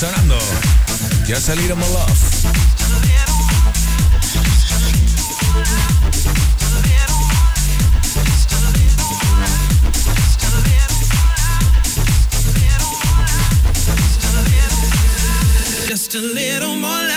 Sonando. Just a little more love. Just a little more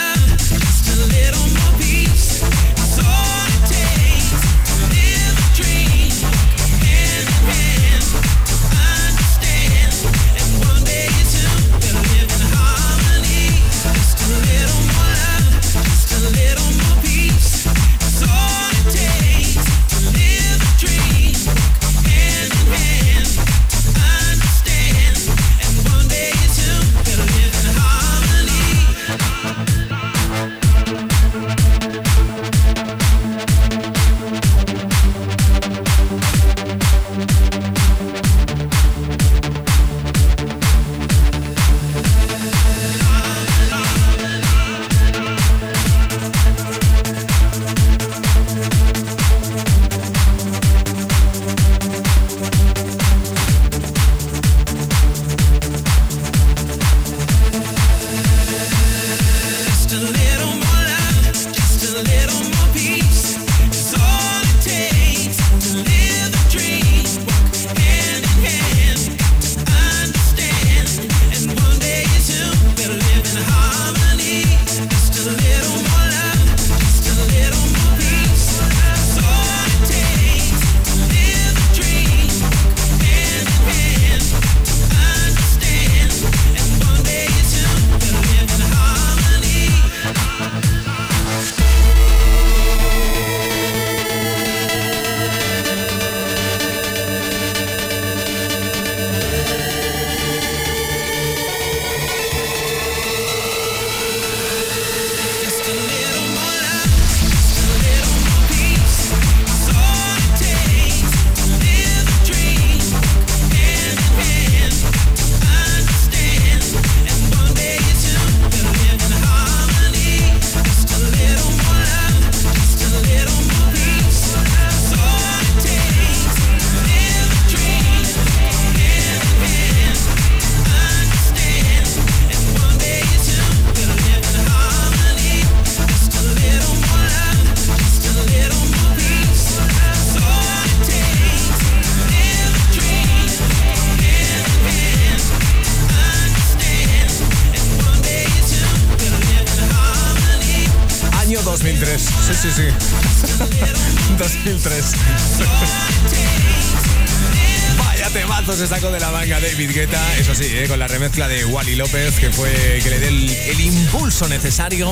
necesario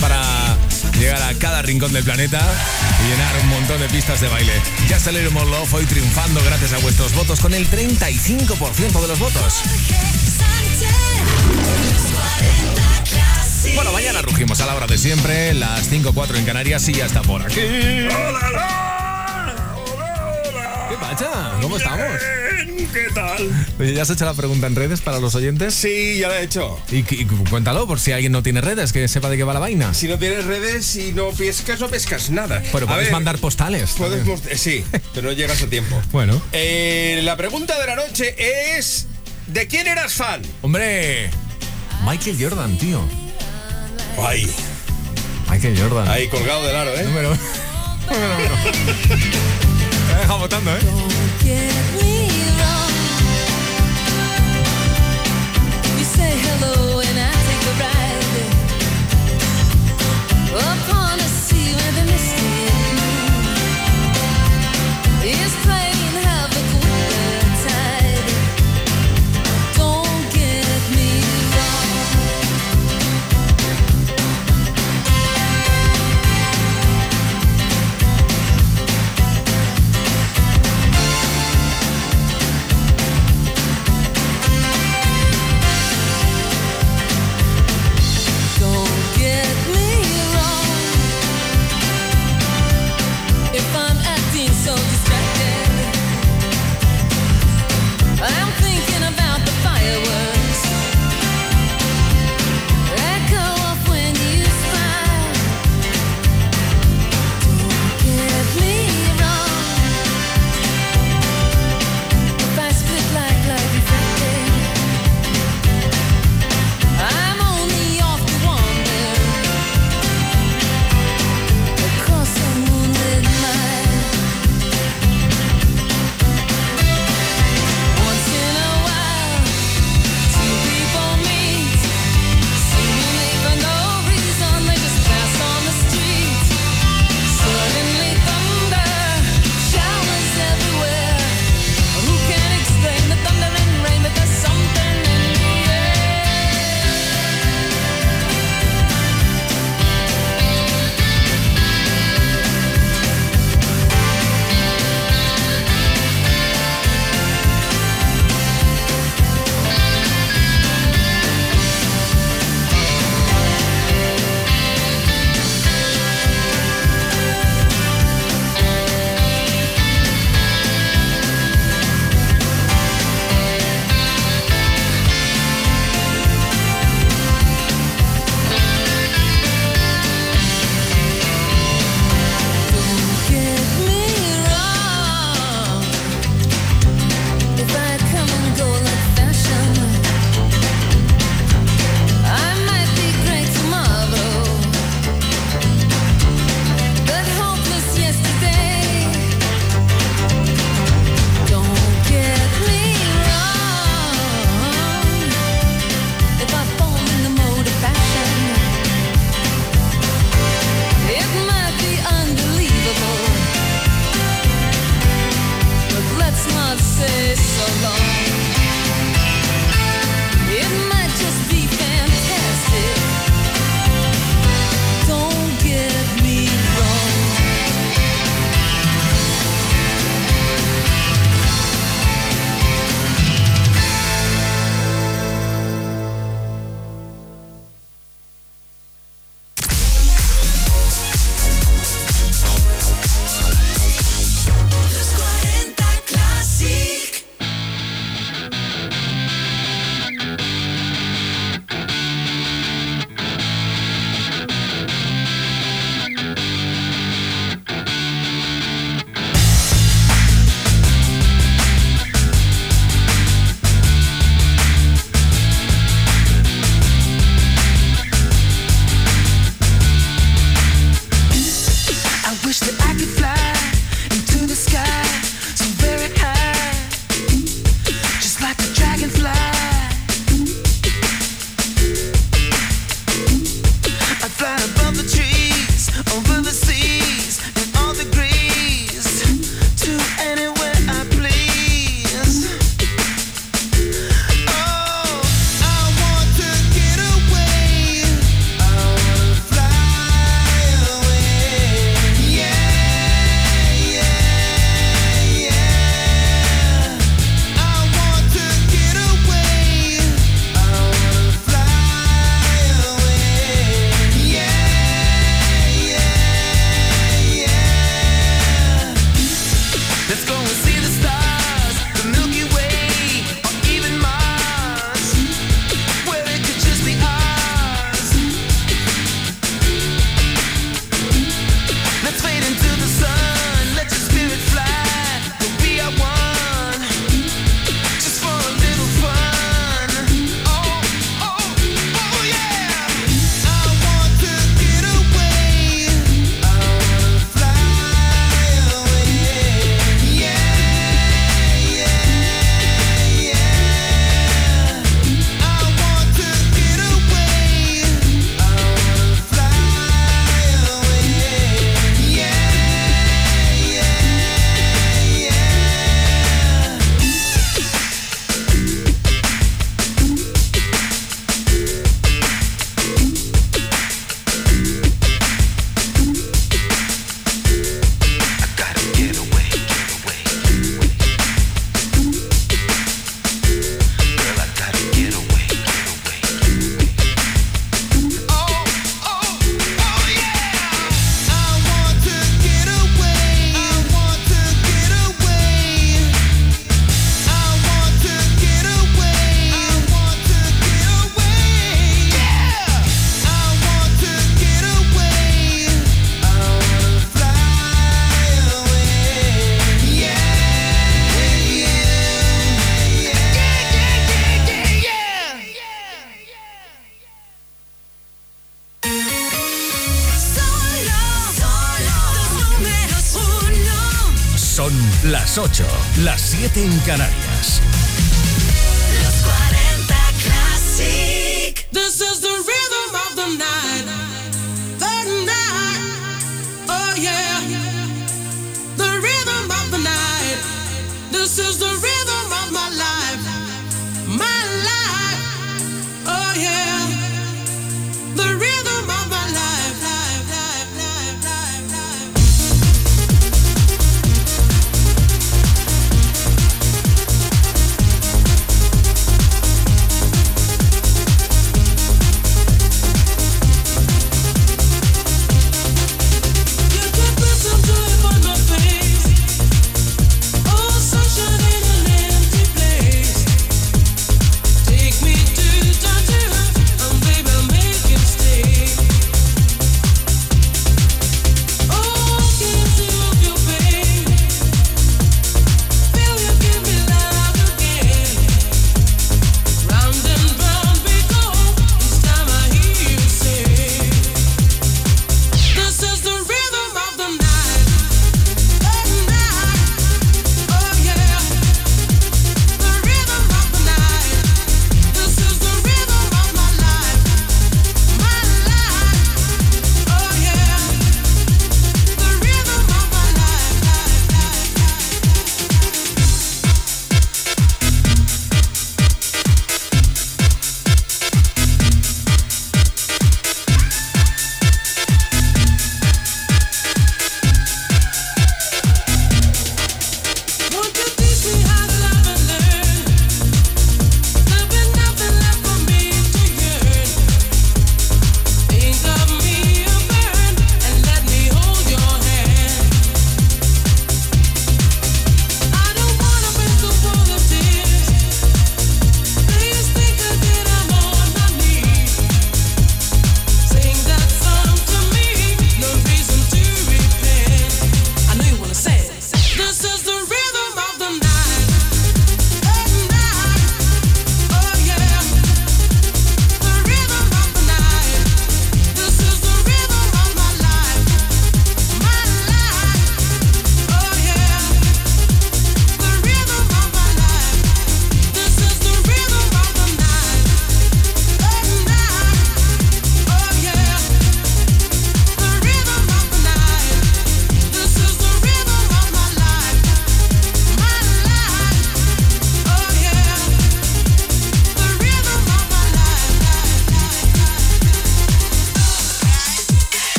para llegar a cada rincón del planeta y llenar un montón de pistas de baile. Ya More Love hoy triunfando gracias a vuestros votos con el 35% de los votos. Bueno, mañana rugimos a la hora de siempre, las 5.04 en Canarias y ya está por aquí. ¿Qué pasa? ¿Cómo estamos? Bien, ¿Qué tal? Oye, ¿ya has hecho la pregunta en redes para los oyentes? Sí, ya lo he hecho. Y, y cuéntalo, por si alguien no tiene redes, que sepa de qué va la vaina. Si no tienes redes y no pescas, no pescas nada. Bueno, A puedes ver, mandar postales. puedes eh, sí, pero no llegas a tiempo. Bueno. Eh, la pregunta de la noche es: ¿de quién eras fan? Hombre, Michael Jordan, tío. Ay, Michael Jordan. ahí colgado del aro, ¿eh? Número. número uno. Me ha dejado votando, ¿eh?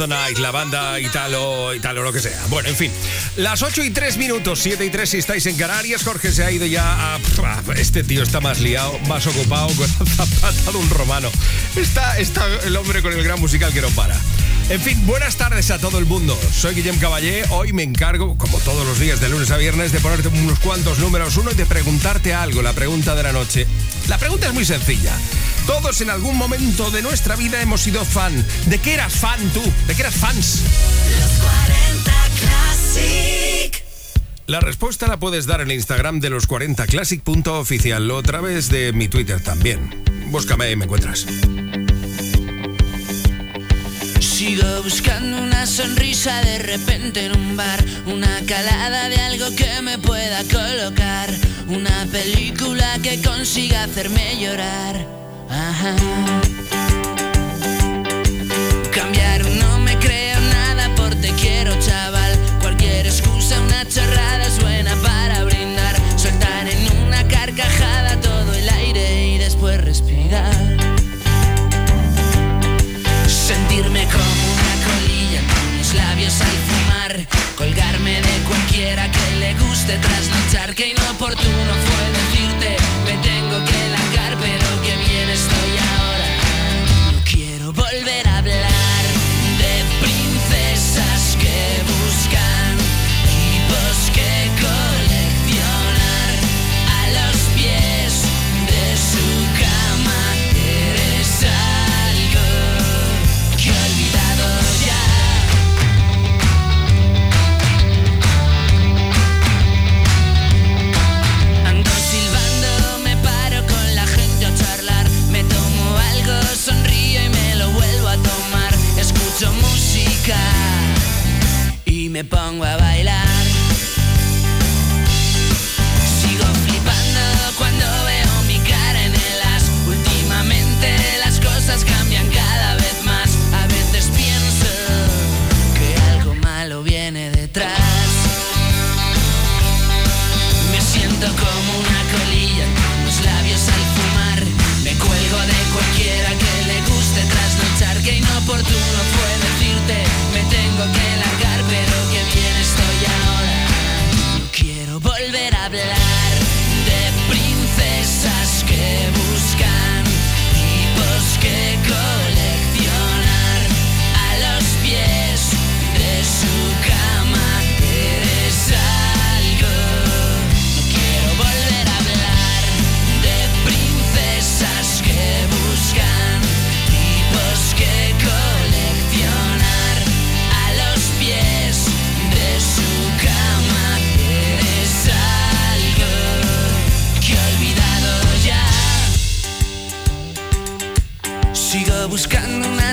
The Night, la banda italo, italo, lo que sea. Bueno, en fin. Las 8 y 3 minutos, 7 y 3 si estáis en Canarias. Jorge se ha ido ya a. Este tío está más liado, más ocupado con la zapata de un romano. Está, está el hombre con el gran musical que no para. En fin, buenas tardes a todo el mundo. Soy Guillem Caballé. Hoy me encargo, como todos los días de lunes a viernes, de ponerte unos cuantos números uno y de preguntarte algo, la pregunta de la noche. La pregunta es muy sencilla. Todos en algún momento de nuestra vida hemos sido fan. ¿De qué eras fan tú? ¿De qué eras fans? Los 40 Classic. La respuesta la puedes dar en el Instagram de los 40classic.oficial o a través de mi Twitter también. Búscame y me encuentras. Sigo buscando una sonrisa de repente en un bar, una calada de algo que me pueda colocar, una película que consiga hacerme llorar. Ajá. Cambiar no me creo nada por te quiero, chaval. Cualquier excusa, una chorrada es buena para brindar, soltar en una carcajada todo el aire y después respirar. Sentirme como una colilla con mis labios al fumar Colgarme de cualquiera que le guste trasnochar Que inoportuno fue me pongo a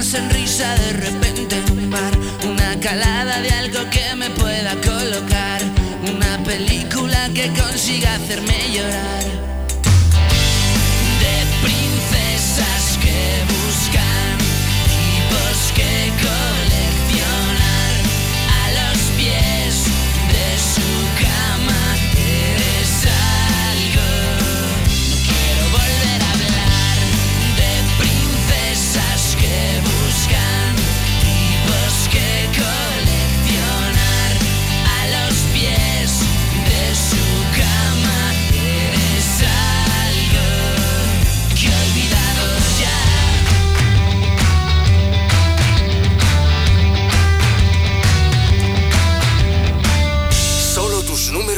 sonrisa de repente en una calada de algo que me pueda colocar, una película que consiga hacerme llorar.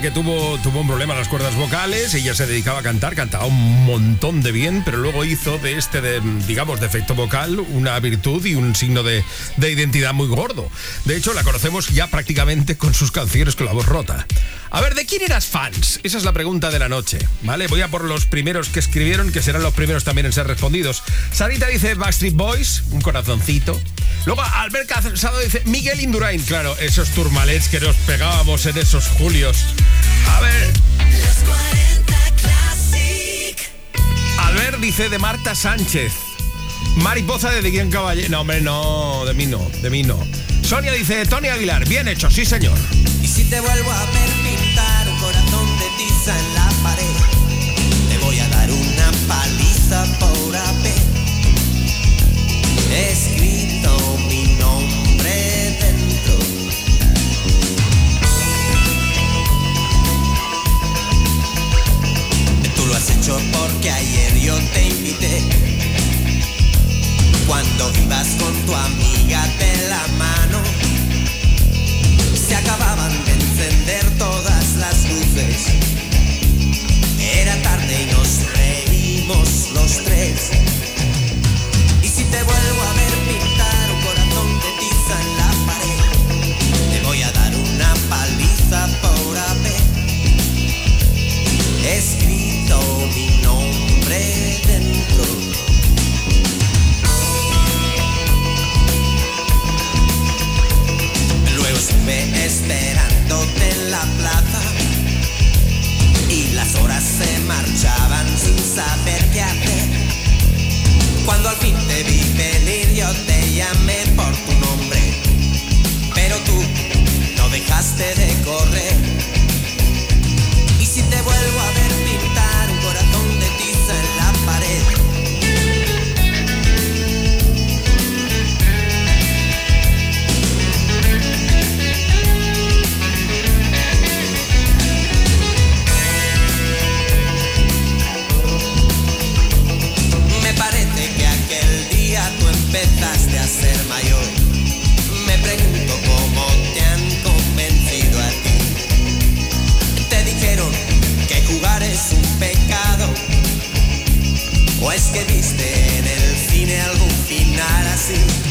Que tuvo, tuvo un problema en las cuerdas vocales. Ella se dedicaba a cantar, cantaba un montón de bien, pero luego hizo de este, de, digamos, defecto vocal una virtud y un signo de, de identidad muy gordo. De hecho, la conocemos ya prácticamente con sus canciones con la voz rota. A ver, ¿de quién eras fans? Esa es la pregunta de la noche, ¿vale? Voy a por los primeros que escribieron, que serán los primeros también en ser respondidos. Sarita dice Backstreet Boys, un corazoncito. Luego Albert Casado dice Miguel Indurain, claro, esos turmalets que nos pegábamos en esos julios. A ver, Los 40 Classic. Albert dice de Marta Sánchez. Mariposa de Guillén Caballero. No, hombre, no, de mí no, de mí no. Sonia dice Tony Aguilar, bien hecho, sí señor. Y si te vuelvo a ver pintar un corazón de tiza en la porque ayer yo te invité. Cuando ibas con tu amiga de la mano se acababan de encender todas las luces. Era tarde y nos reímos los tres. Y si te vuelvo a estuve esperándote en la plaza y las horas se marchaban sin saber qué hacer. Cuando al fin te vi venir yo te llamé por tu nombre, pero tú no dejaste de correr. Y si te vuelvo a ver pintar ser mayor. Me pregunto cómo te han convencido a ti. Te dijeron que jugar es un pecado. O es que viste en el cine algún final así.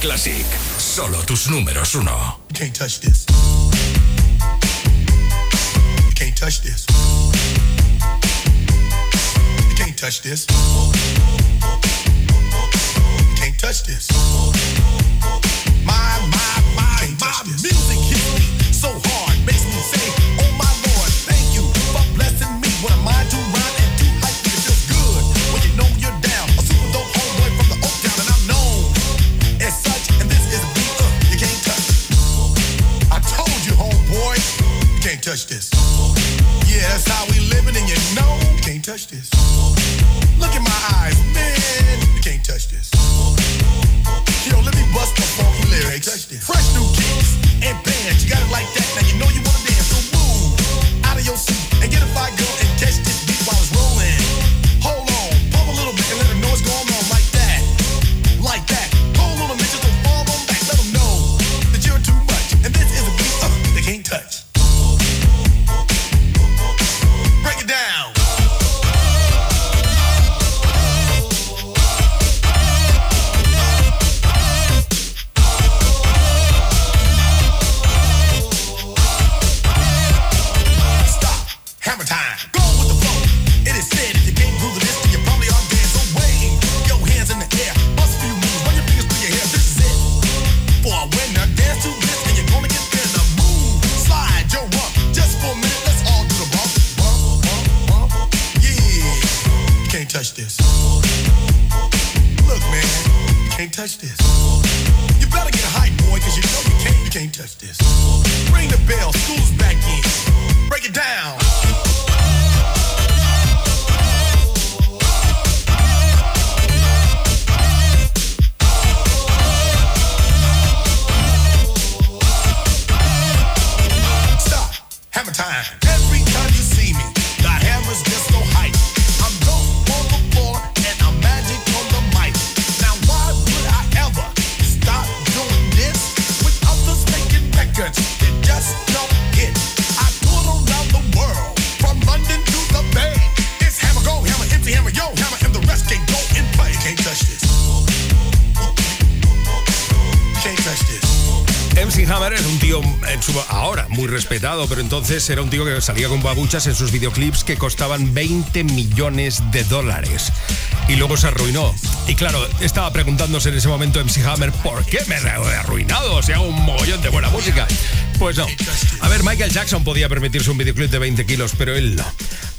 Classic. Solo tus números uno. You can't touch this. You can't touch this. You can't touch this. Entonces era un tío que salía con babuchas en sus videoclips que costaban 20 millones de dólares. Y luego se arruinó. Y claro, estaba preguntándose en ese momento MC Hammer, ¿por qué me he arruinado si hago un mogollón de buena música? Pues no. A ver, Michael Jackson podía permitirse un videoclip de 20 kilos, pero él no.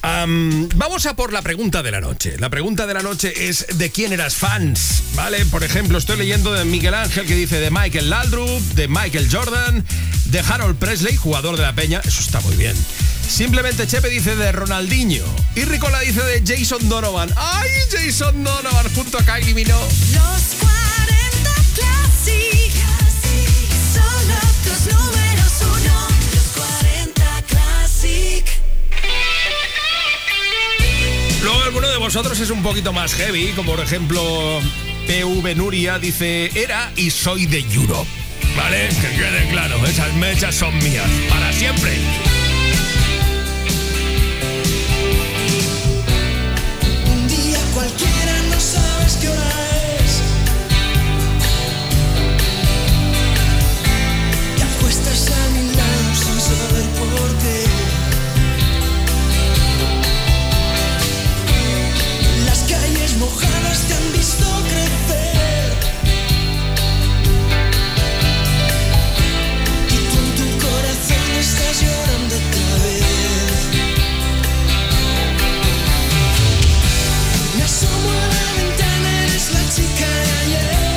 Am, vamos a por la pregunta de la noche. La pregunta de la noche es ¿de quién eras fans? ¿Vale? Por ejemplo, estoy leyendo de Miguel Ángel que dice de Michael Laudrup, de Michael Jordan, de Harold Presley, jugador de la Peña. Eso está muy bien. Simplemente Chepe dice de Ronaldinho. Y Ricola dice de Jason Donovan. ¡Ay, Jason Donovan! Junto a Kylie Minogue. Los 40 Classic. Solo tus números uno. Los 40 Classic. Luego alguno de vosotros es un poquito más heavy, como por ejemplo PV Nuria dice, era y soy de Europe. Que quede claro, esas mechas son mías, para siempre. Un día cualquiera no sabes qué hora es. Te acuestas a mi lado sin saber por qué. Las calles mojadas te han visto crecer. let you.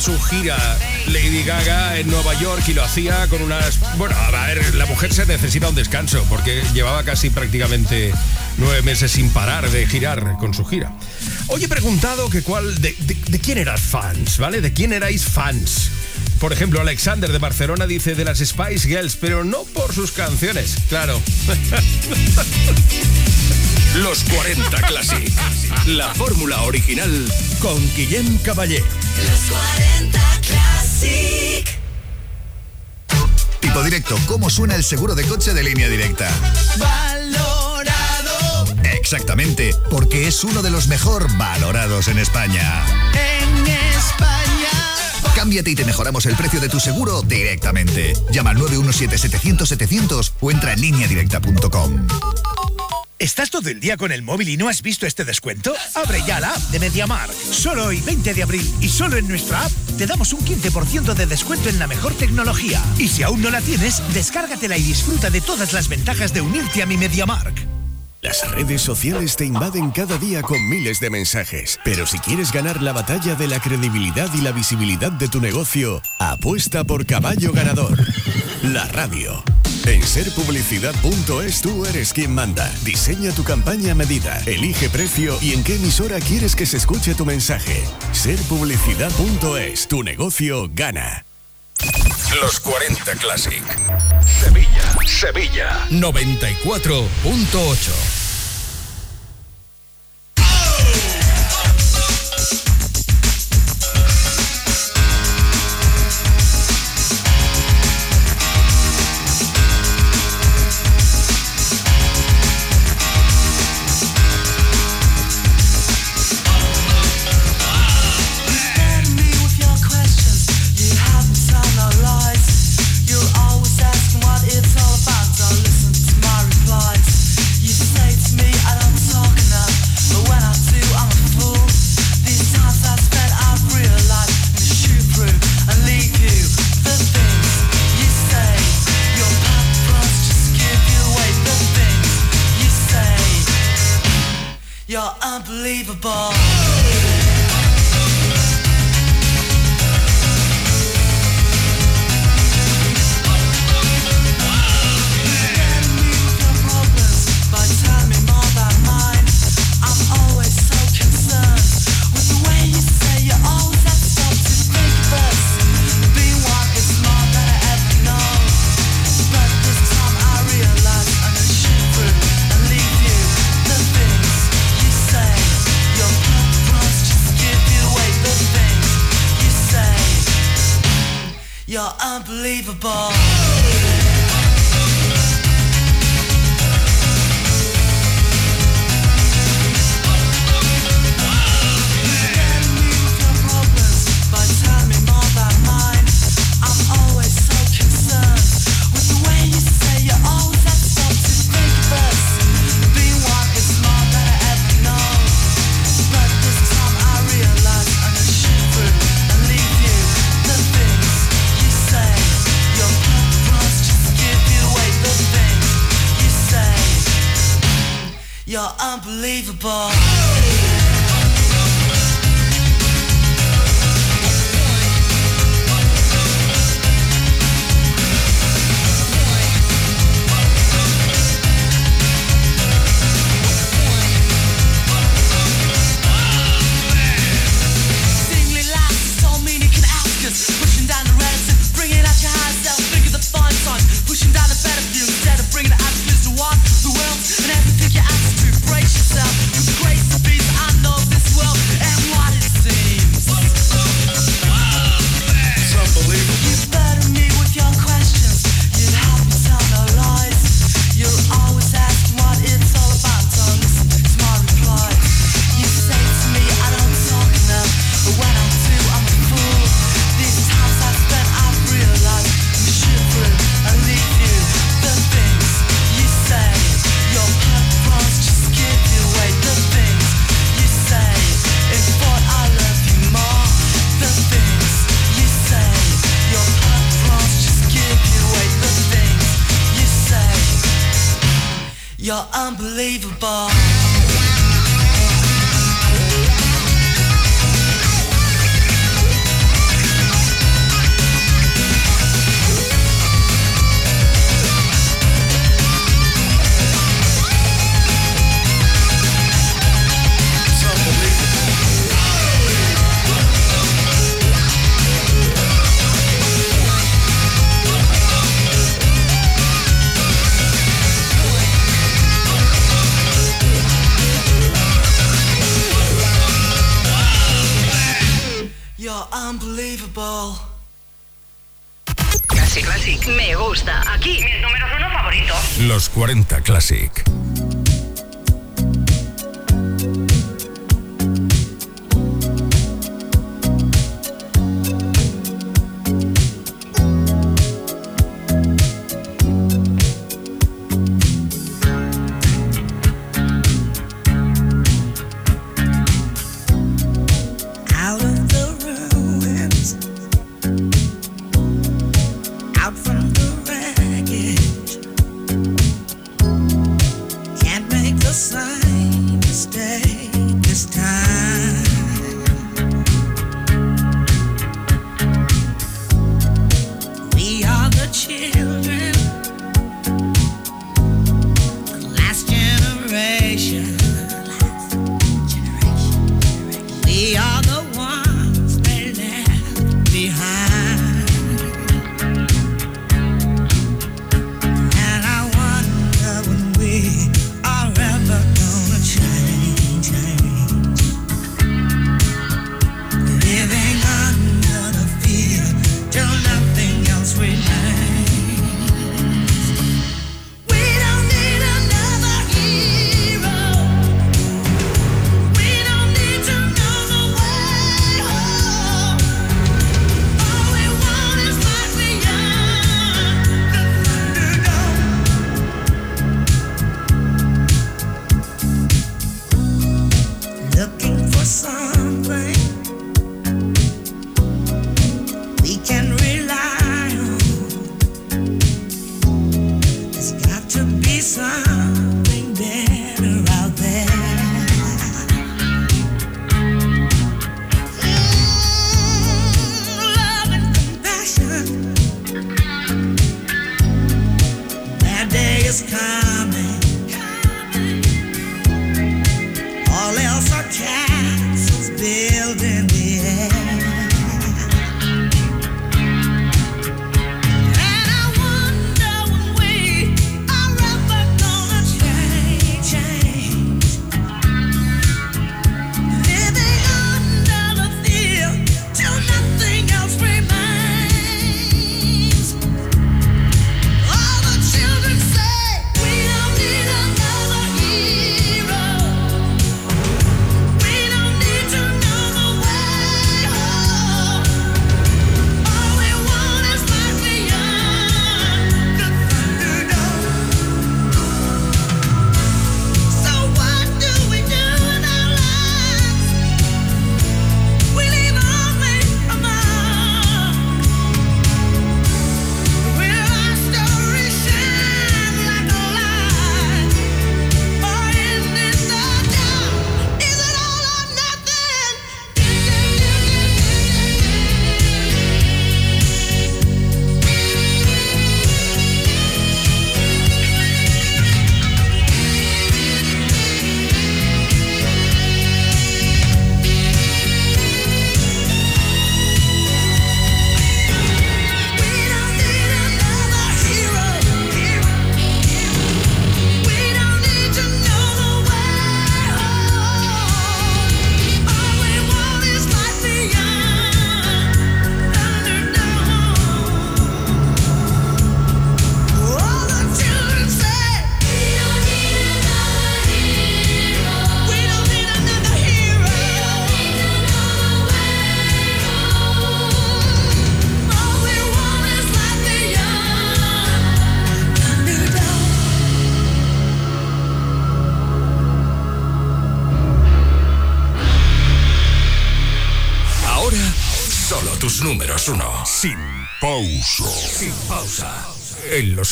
su gira Lady Gaga en Nueva York y lo hacía con unas... Bueno, a ver, la mujer se necesita un descanso porque llevaba casi prácticamente nueve meses sin parar de girar con su gira. Hoy he preguntado que cuál... De, de quién eras fans, ¿vale? ¿De quién erais fans? Por ejemplo, Alexander de Barcelona dice de las Spice Girls, pero no por sus canciones, claro. Los 40 Classic. La fórmula original con Guillem Caballé. Los 40 Classic. Tipo directo, ¿cómo suena el seguro de coche de línea directa? Valorado Exactamente, porque es uno de los mejor valorados en España. en España. Cámbiate y te mejoramos el precio de tu seguro directamente. Llama al 917-700-700 o entra en lineadirecta.com. ¿Estás todo el día con el móvil y no has visto este descuento? Abre ya la app de MediaMark. Solo hoy, 20 de abril, y solo en nuestra app, te damos un 15% de descuento en la mejor tecnología. Y si aún no la tienes, descárgatela y disfruta de todas las ventajas de unirte a mi MediaMark. Las redes sociales te invaden cada día con miles de mensajes. Pero si quieres ganar la batalla de la credibilidad y la visibilidad de tu negocio, apuesta por caballo ganador. La radio. En serpublicidad.es tú eres quien manda. Diseña tu campaña a medida, elige precio y en qué emisora quieres que se escuche tu mensaje. Serpublicidad.es, tu negocio gana. Los 40 Classic. Sevilla, Sevilla. 94.8.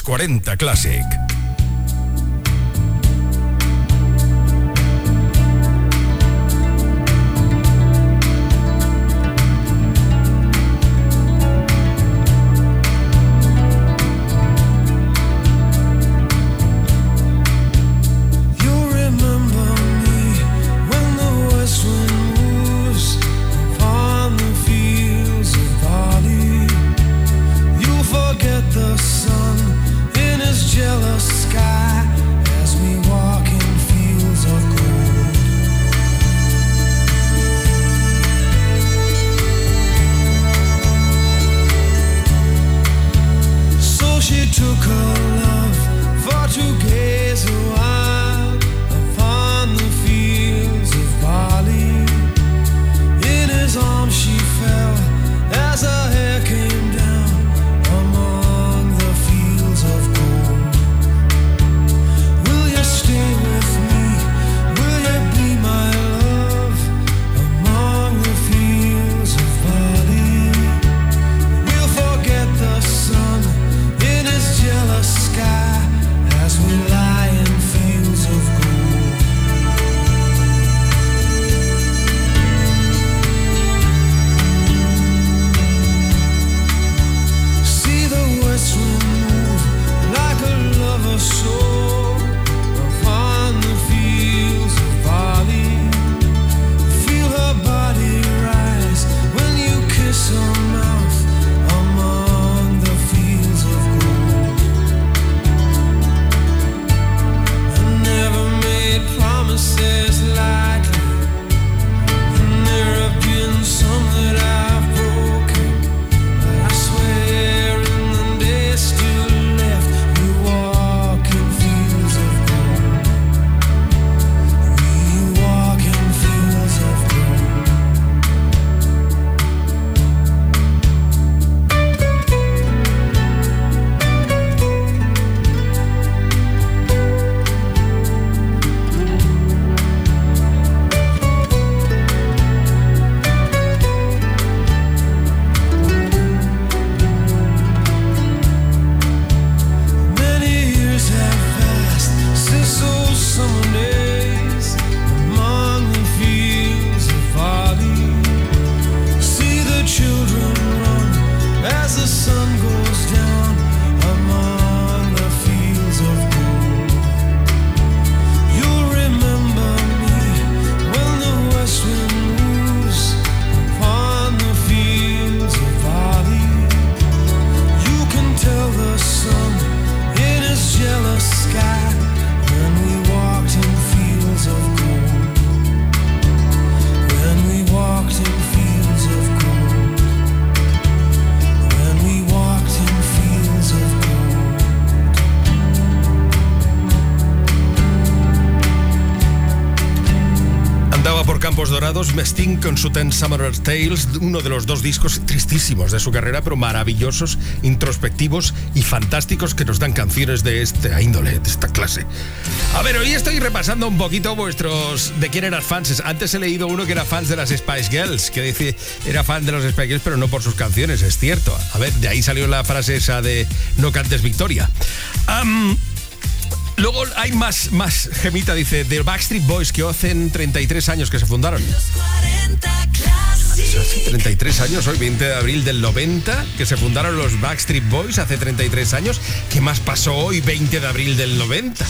40 Classic. Pasados, Sting con su Ten Summer Tales, uno de los dos discos tristísimos de su carrera, pero maravillosos, introspectivos y fantásticos que nos dan canciones de esta índole, de esta clase. A ver, hoy estoy repasando un poquito vuestros de quién eras fans. Antes he leído uno que era fans de las Spice Girls, que dice era fan de los Spice Girls, pero no por sus canciones, es cierto. A ver, de ahí salió la frase esa de no cantes victoria. Luego hay más, más gemita, dice, de Backstreet Boys, que hacen 33 años que se fundaron. 33 años, hoy 20 de abril del 90, que se fundaron los Backstreet Boys hace 33 años. ¿Qué más pasó hoy, 20 de abril del 90?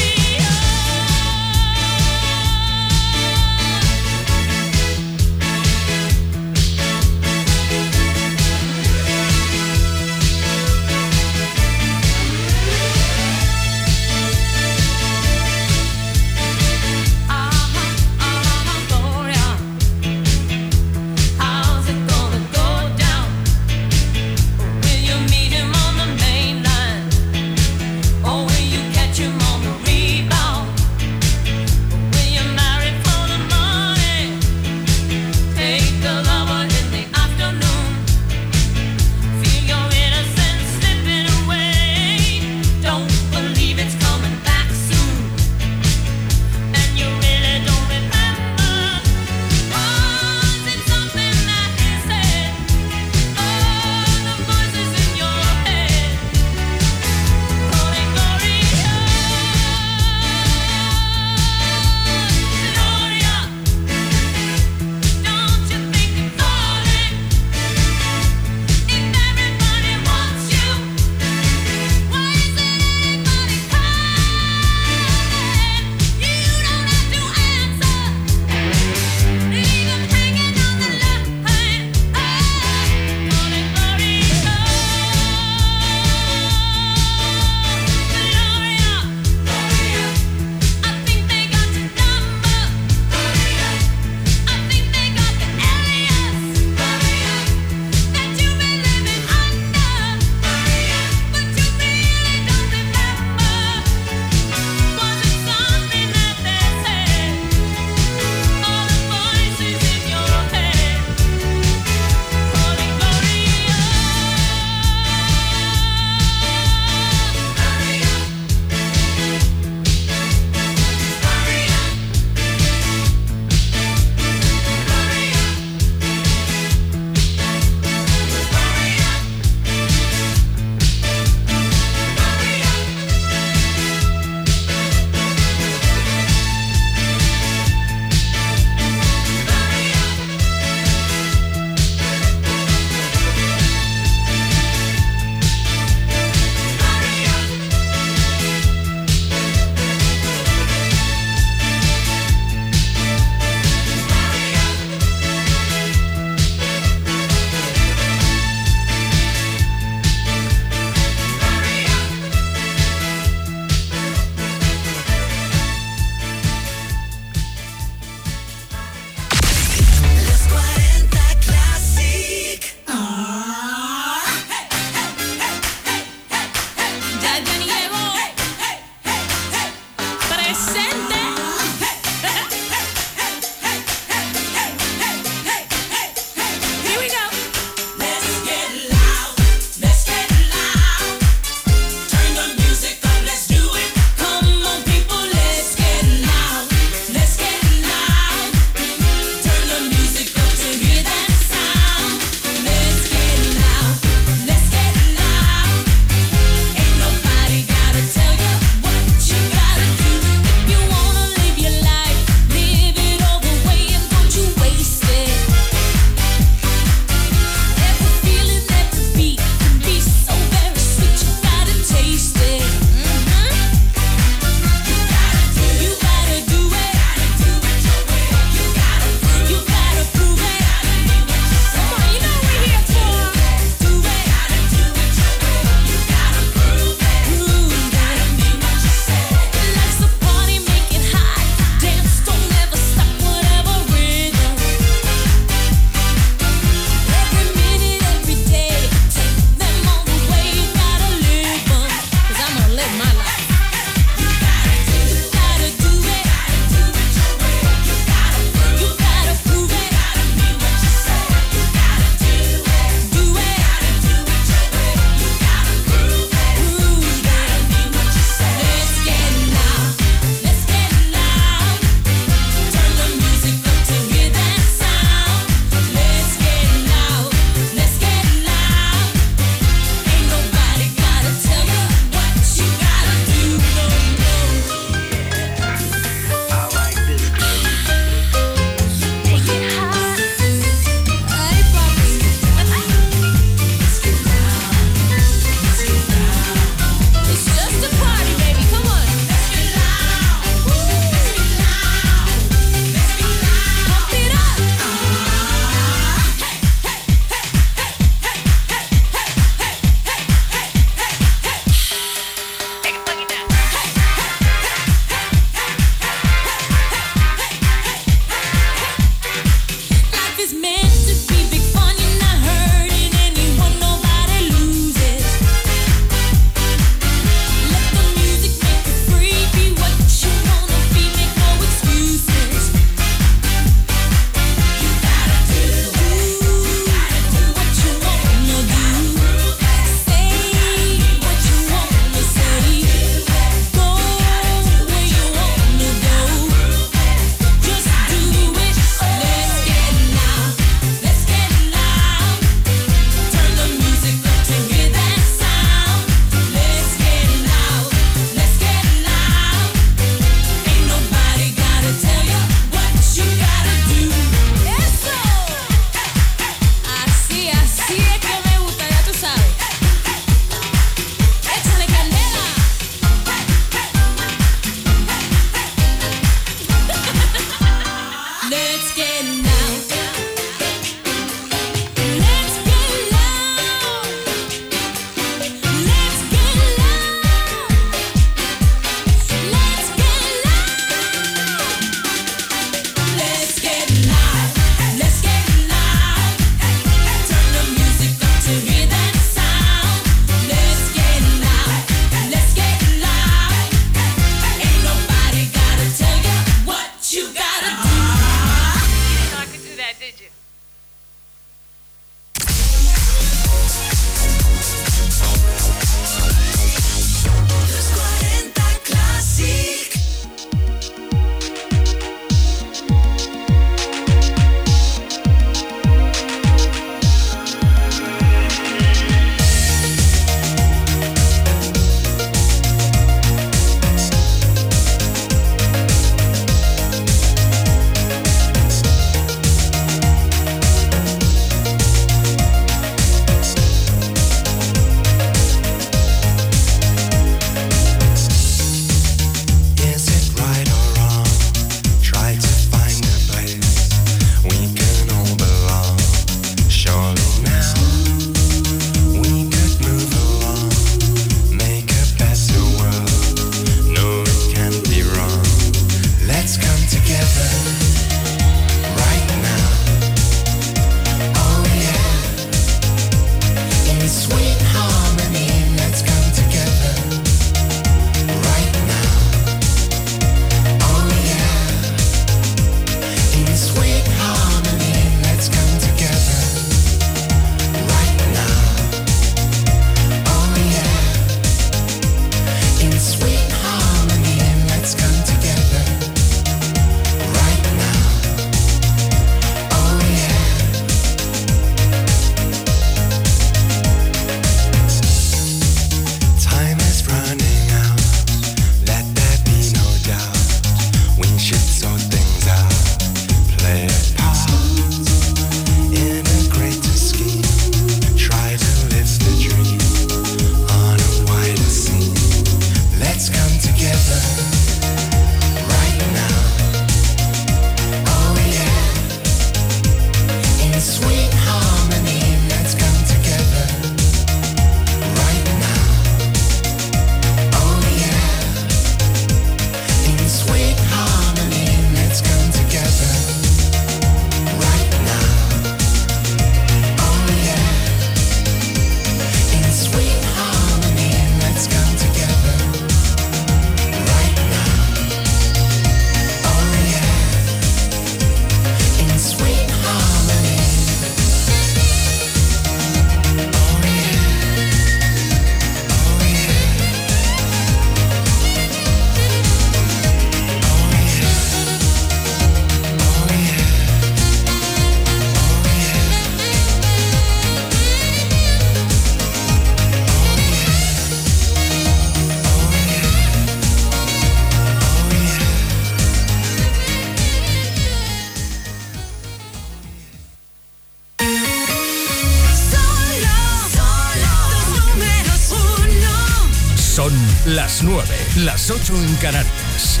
Las 8 en Canarias.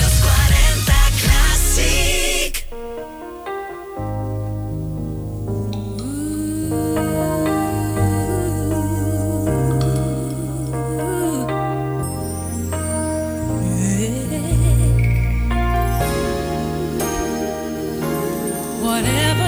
Los 40 Classic. Whatever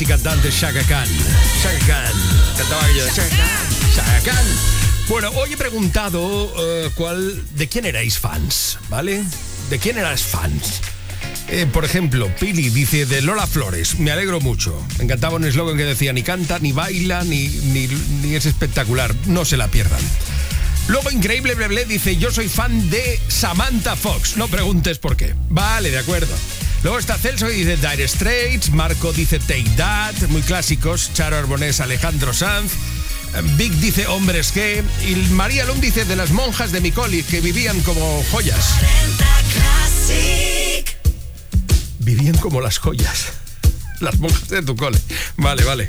y cantantes, Shaka Khan. Shaka Khan. Cantaba Khan. Shaka Khan. Bueno, hoy he preguntado eh, cuál, de quién erais fans, ¿vale? ¿De quién eras fans? Eh, por ejemplo, Pili dice de Lola Flores, me alegro mucho. Me encantaba un eslogan que decía ni canta, ni baila, ni, ni, ni es espectacular. No se la pierdan. Luego, Increíble Bleble dice, yo soy fan de Samantha Fox. No preguntes por qué. Vale, de acuerdo. Luego está Celso y dice Dire Straits, Marco dice Take That, muy clásicos, Charo Arbonés, Alejandro Sanz, eh, Vic dice Hombres que, y María Lum dice de las monjas de mi coli que vivían como joyas. Vivían como las joyas. Las monjas de tu cole. Vale, vale.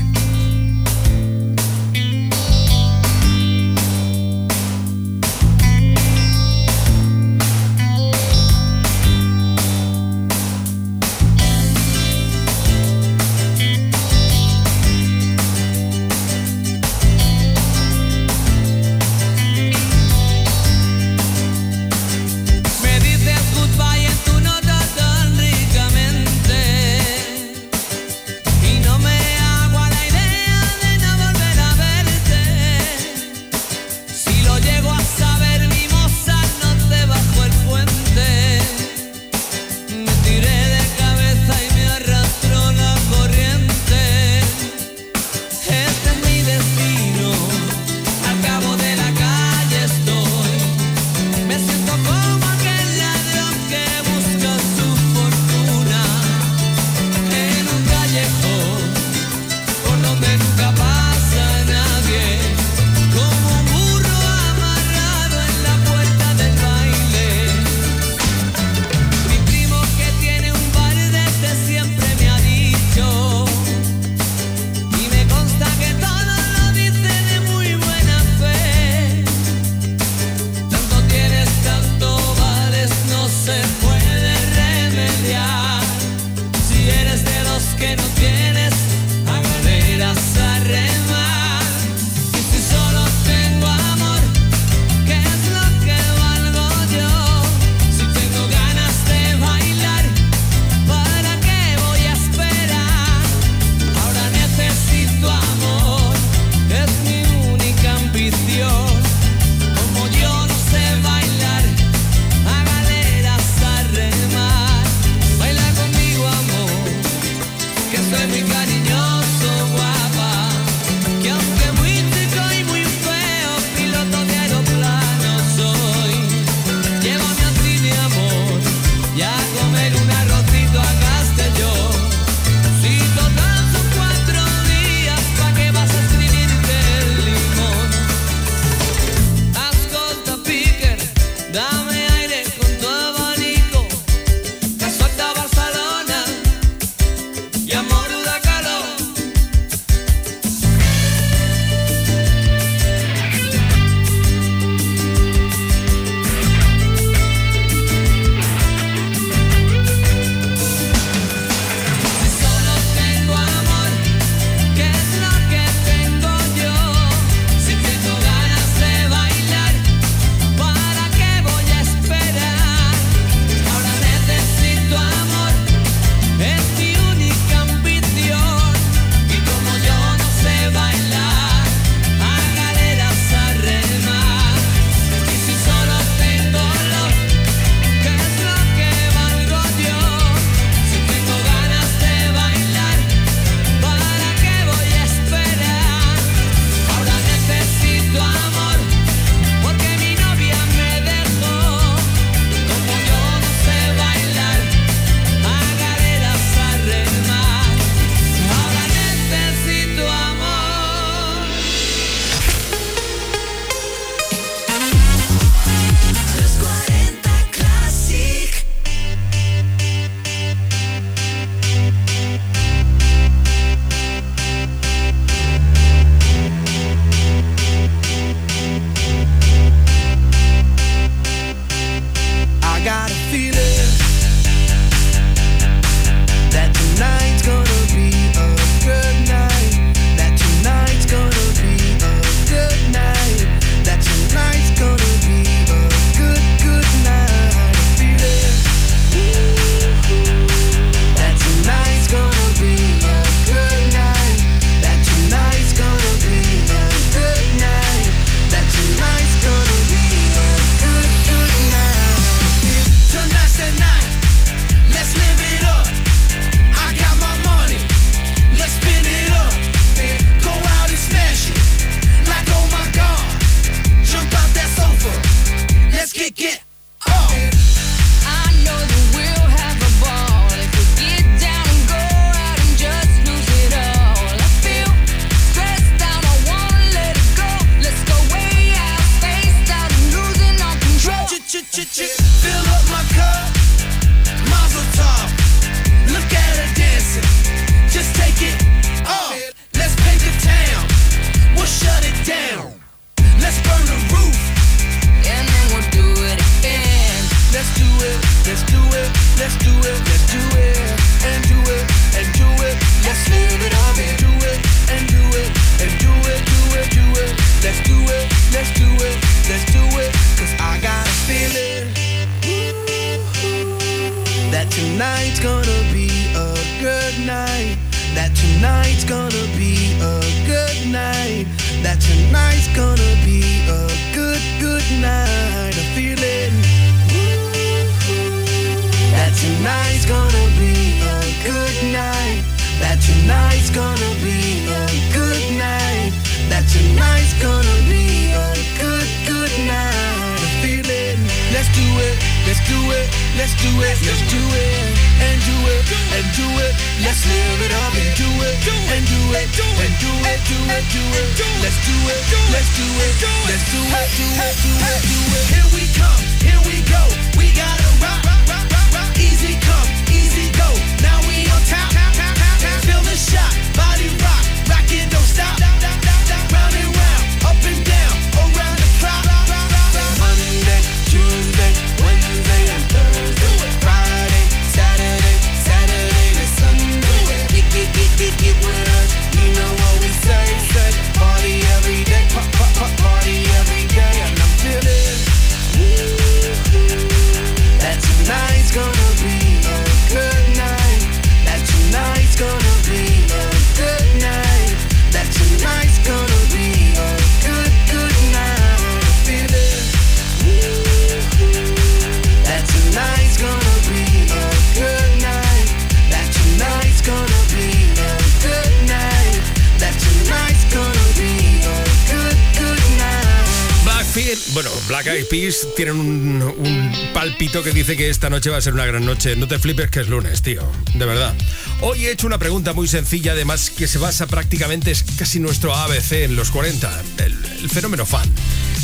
Tienen un, palpito que dice que esta noche va a ser una gran noche. No te flipes que es lunes, tío. De verdad. Hoy he hecho una pregunta muy sencilla, además que se basa prácticamente, es casi nuestro ABC en los 40, el, fenómeno fan.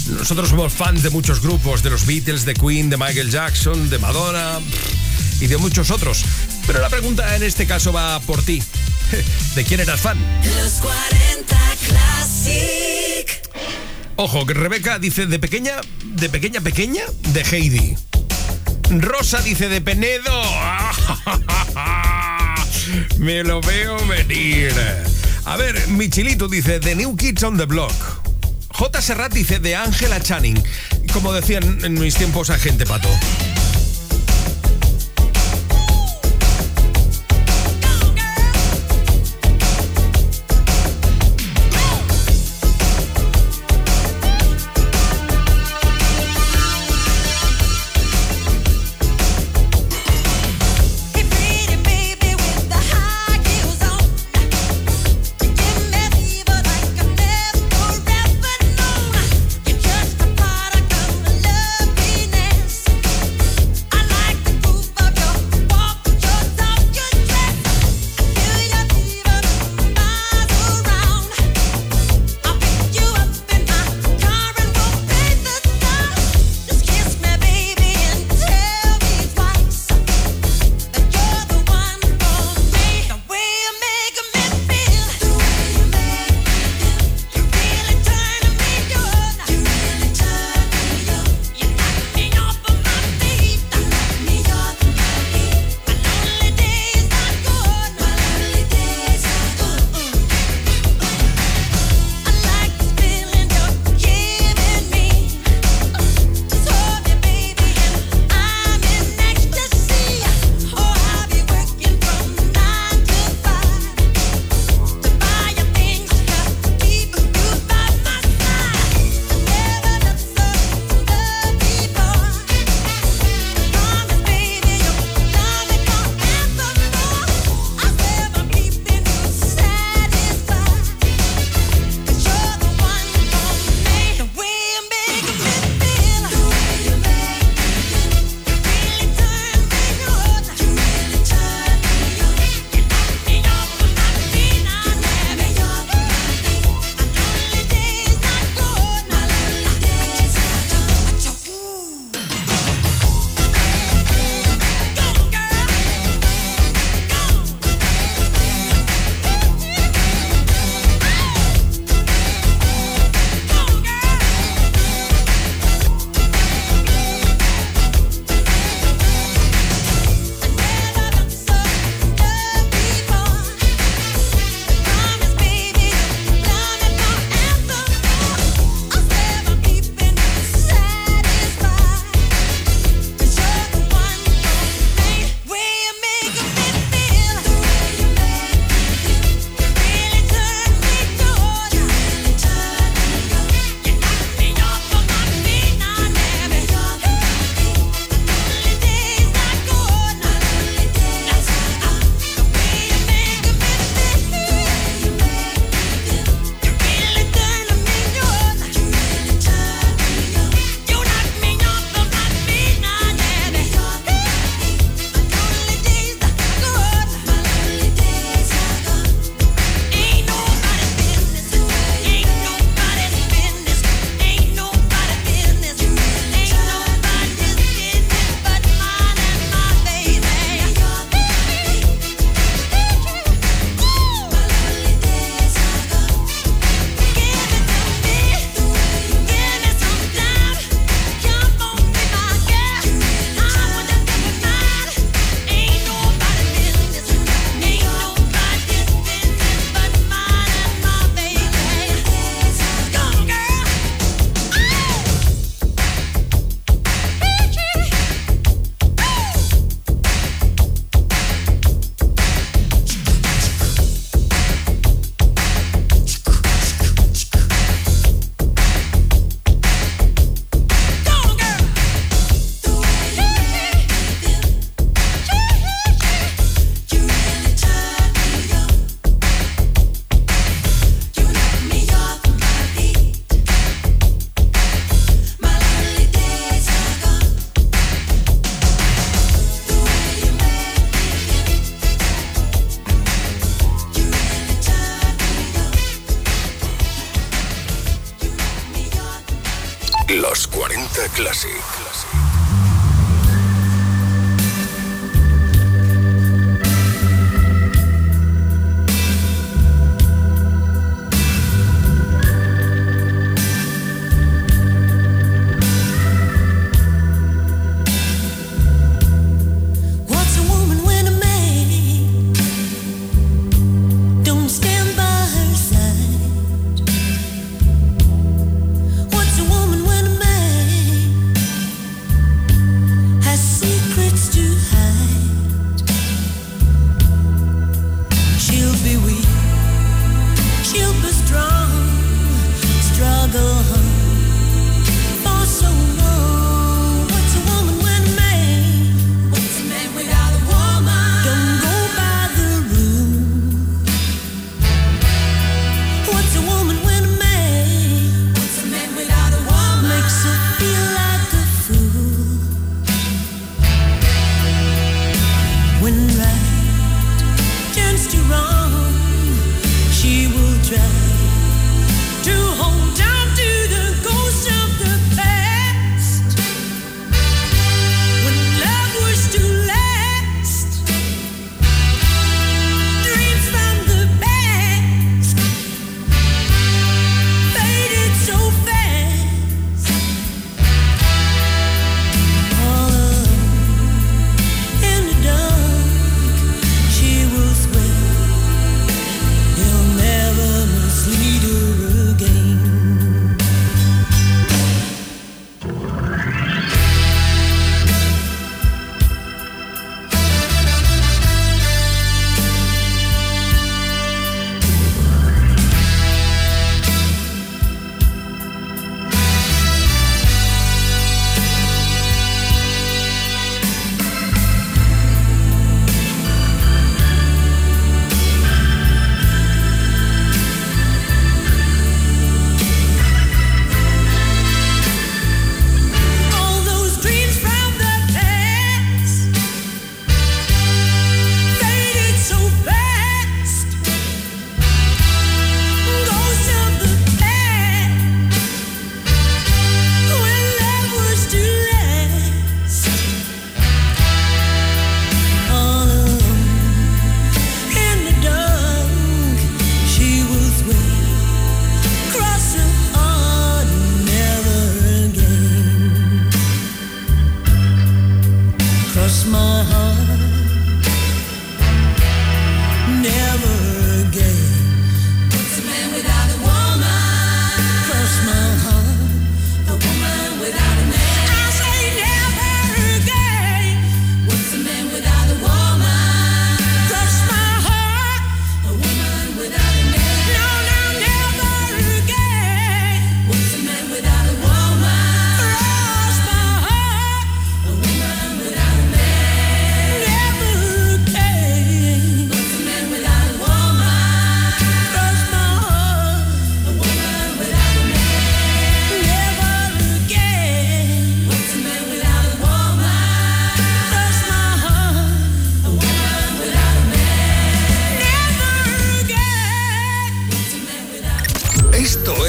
Nosotros somos fans de muchos grupos, de los Beatles, de Queen, de Michael Jackson, de Madonna y de muchos otros. Pero la pregunta en este caso va por ti. ¿De quién eras fan? Los 40 Classic. Ojo, que Rebeca dice de pequeña, de pequeña, pequeña, de Heidi. Rosa dice de Penedo. Me lo veo venir. A ver, Michilito dice de New Kids on the Block. J. Serrat dice de Angela Channing. Como decían en mis tiempos pato. A product of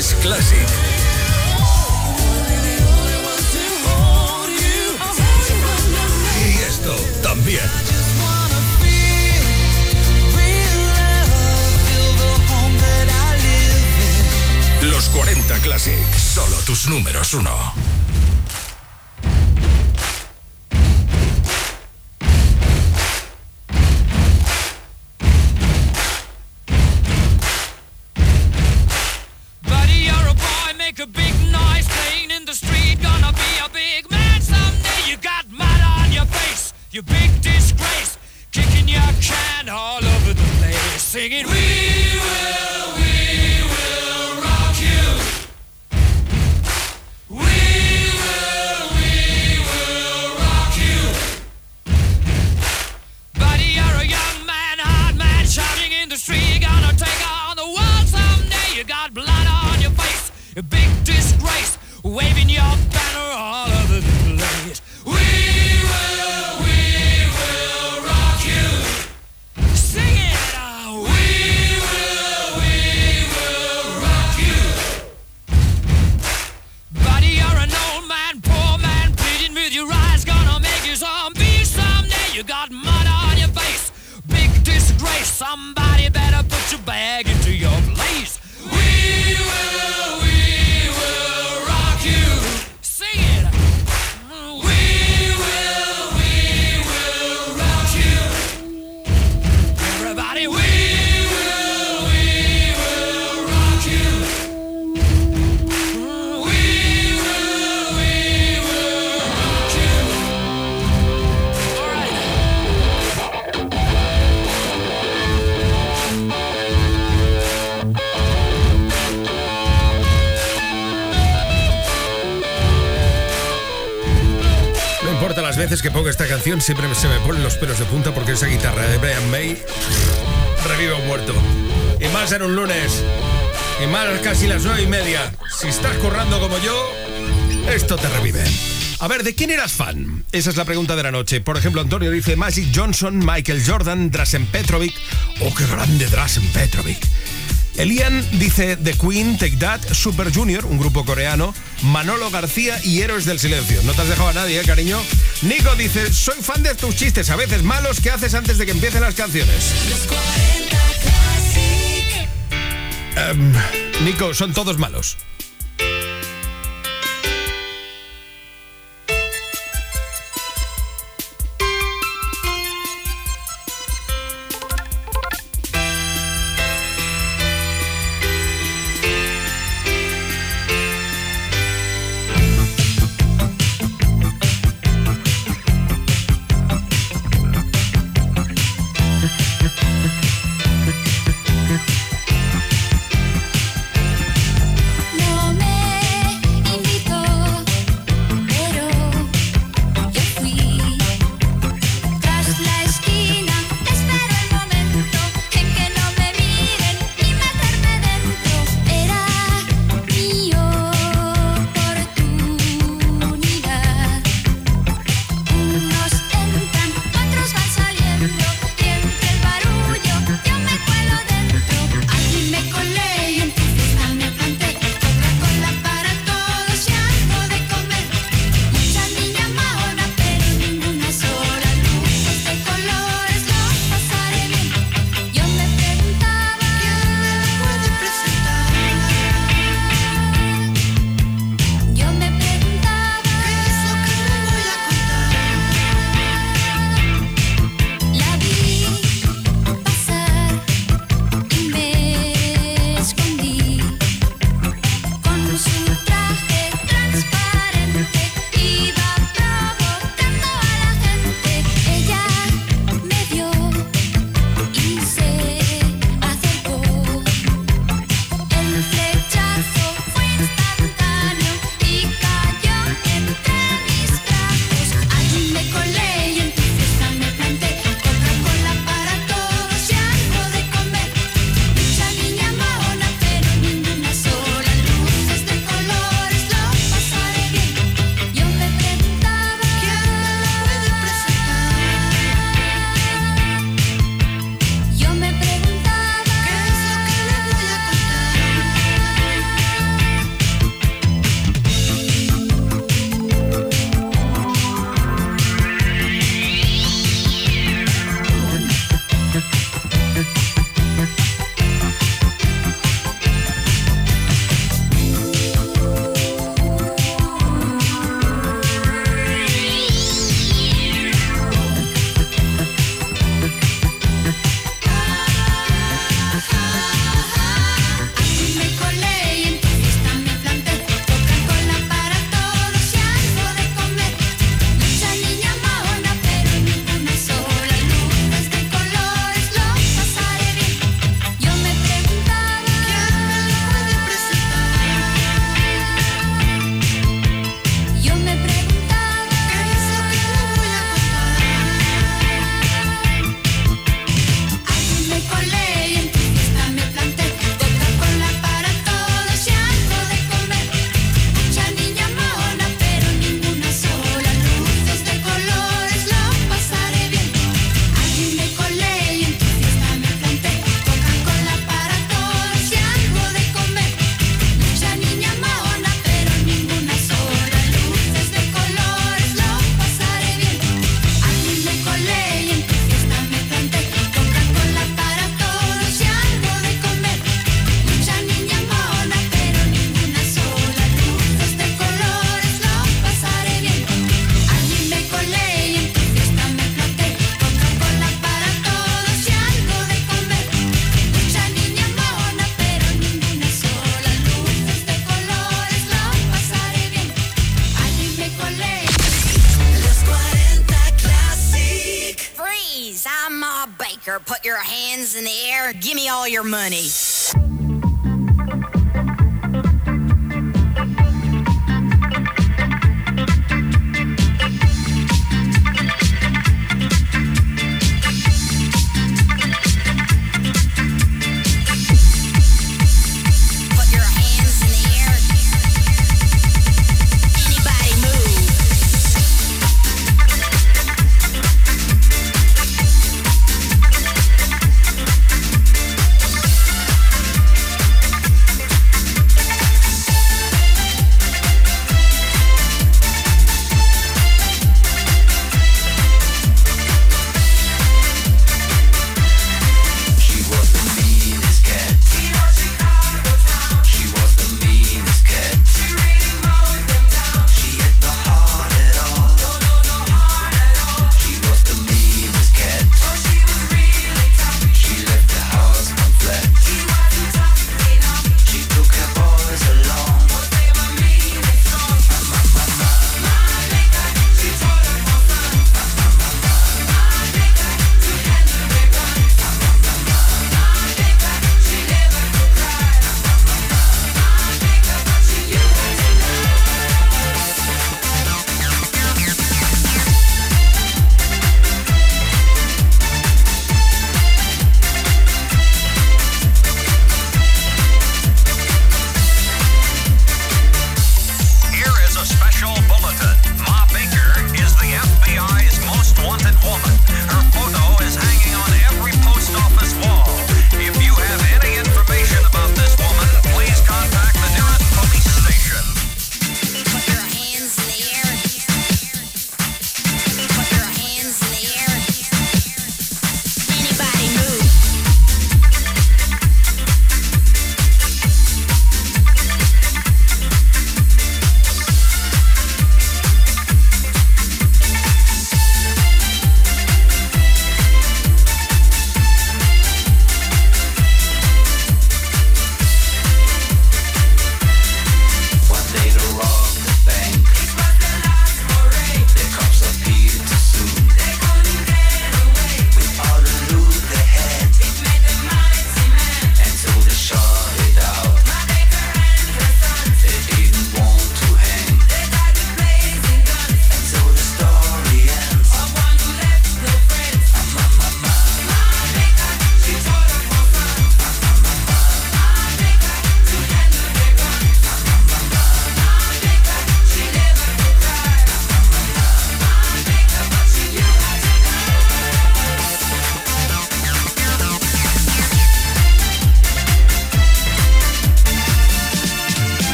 es Classic. también. Los 40 Classic, solo tus números uno. Siempre se me ponen los pelos de punta porque esa guitarra de Brian May revive un muerto. Y más en un lunes. Y más casi las nueve y media. Si estás currando como yo, esto te revive. A ver, ¿de quién eras fan? Esa es la pregunta de la noche. Por ejemplo, Antonio dice Magic Johnson, Michael Jordan, Drasen Petrovic. Oh, qué grande Drasen Petrovic. Elian dice The Queen, Take That, Super Junior, un grupo coreano, Manolo García y Héroes del Silencio. No te has dejado a nadie, ¿eh, cariño? Nico dice, soy fan de tus chistes, a veces malos, que haces antes de que empiecen las canciones? Em, Nico, son todos malos.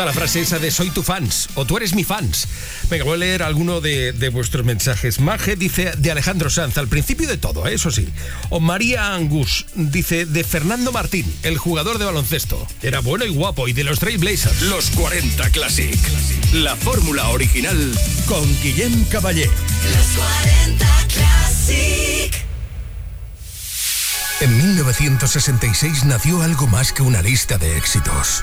Encanta la frase esa de soy tu fans o tú eres mi fans. Venga, voy a leer alguno de, de vuestros mensajes. Maje dice de Alejandro Sanz, al principio de todo, ¿eh? eso sí. O María Angus dice de Fernando Martín, el jugador de baloncesto. Era bueno y guapo y de los Trailblazers. Los 40 Classic. La fórmula original con Guillem Caballé. Los 40 Classic. En 1966 nació algo más que una lista de éxitos.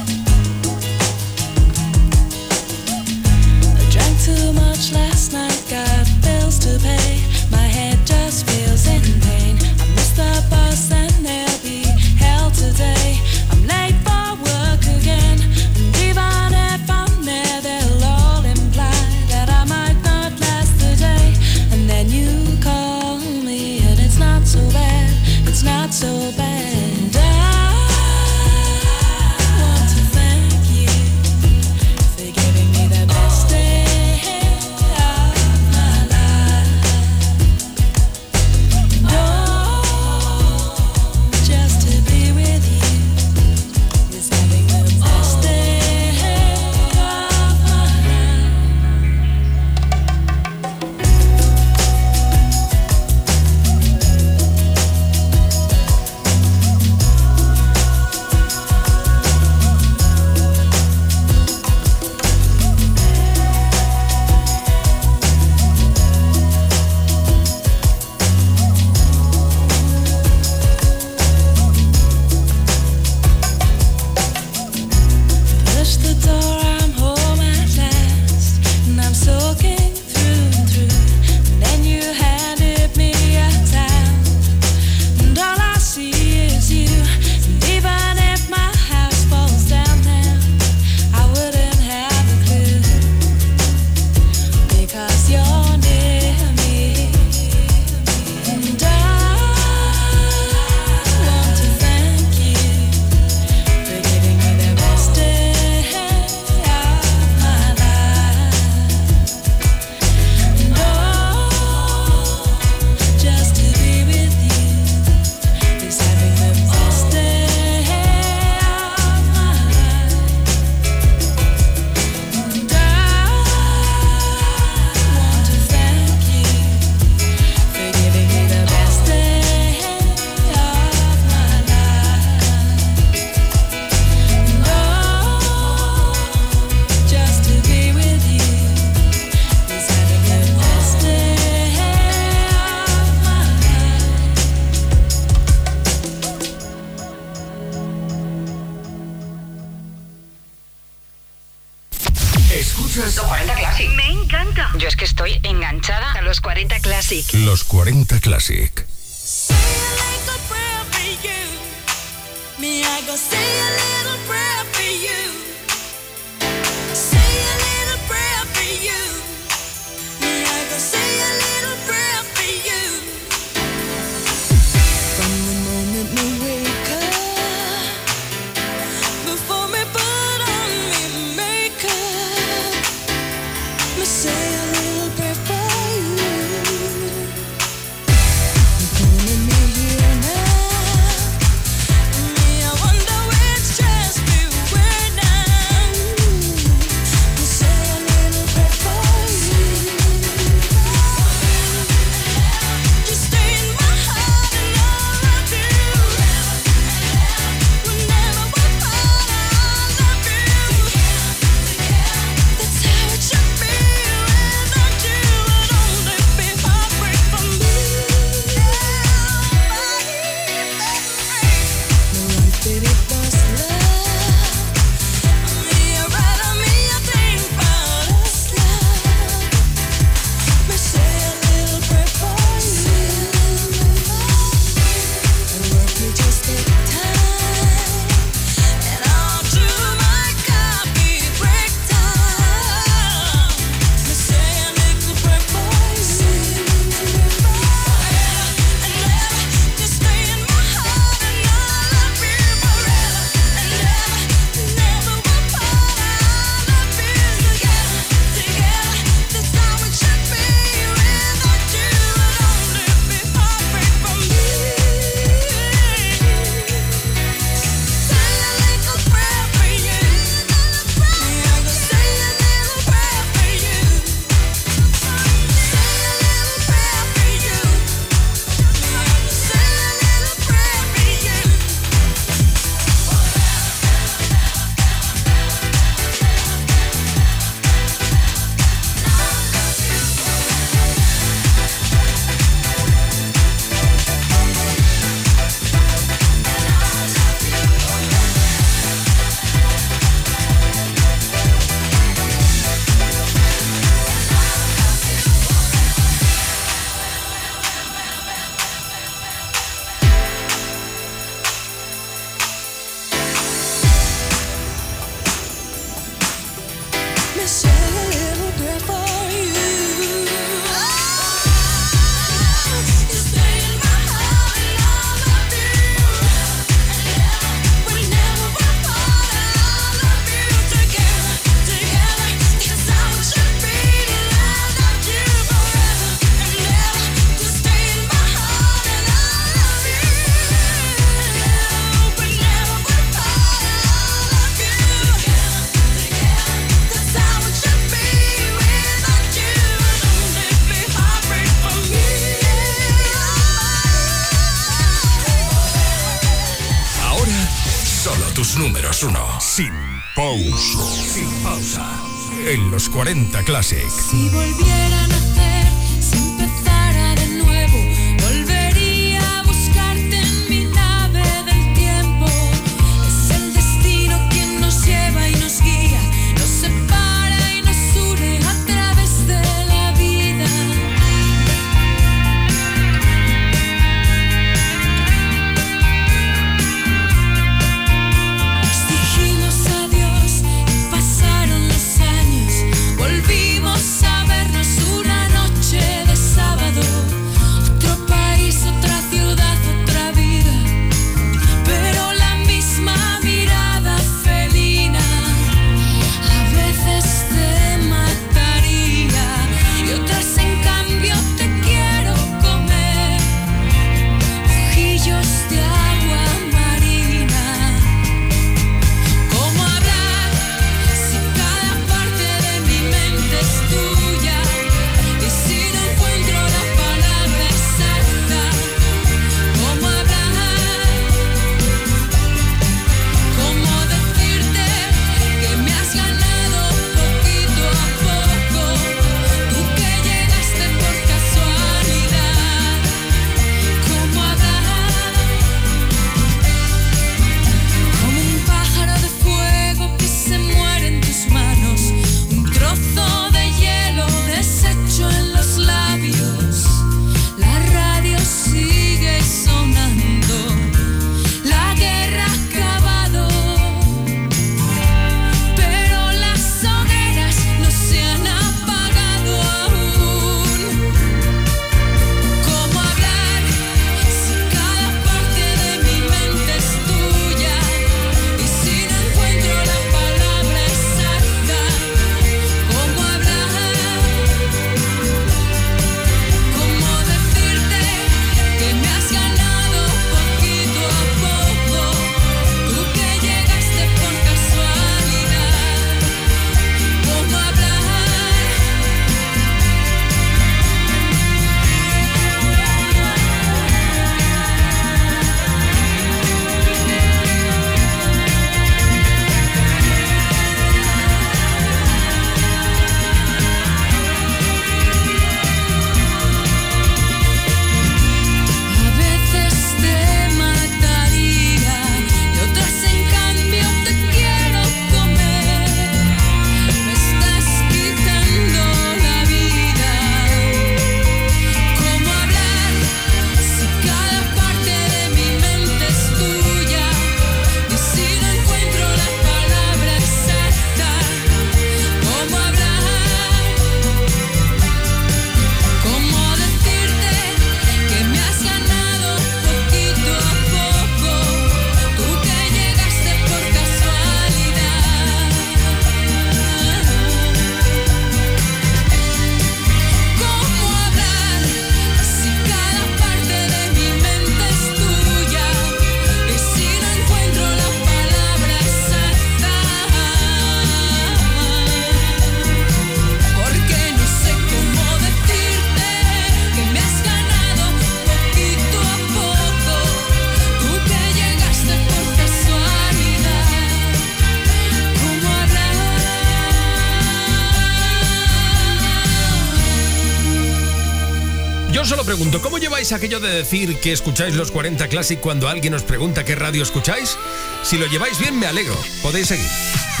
Aquello de decir que escucháis los 40 Classic cuando alguien os pregunta qué radio escucháis? Si lo lleváis bien, me alegro. Podéis seguir.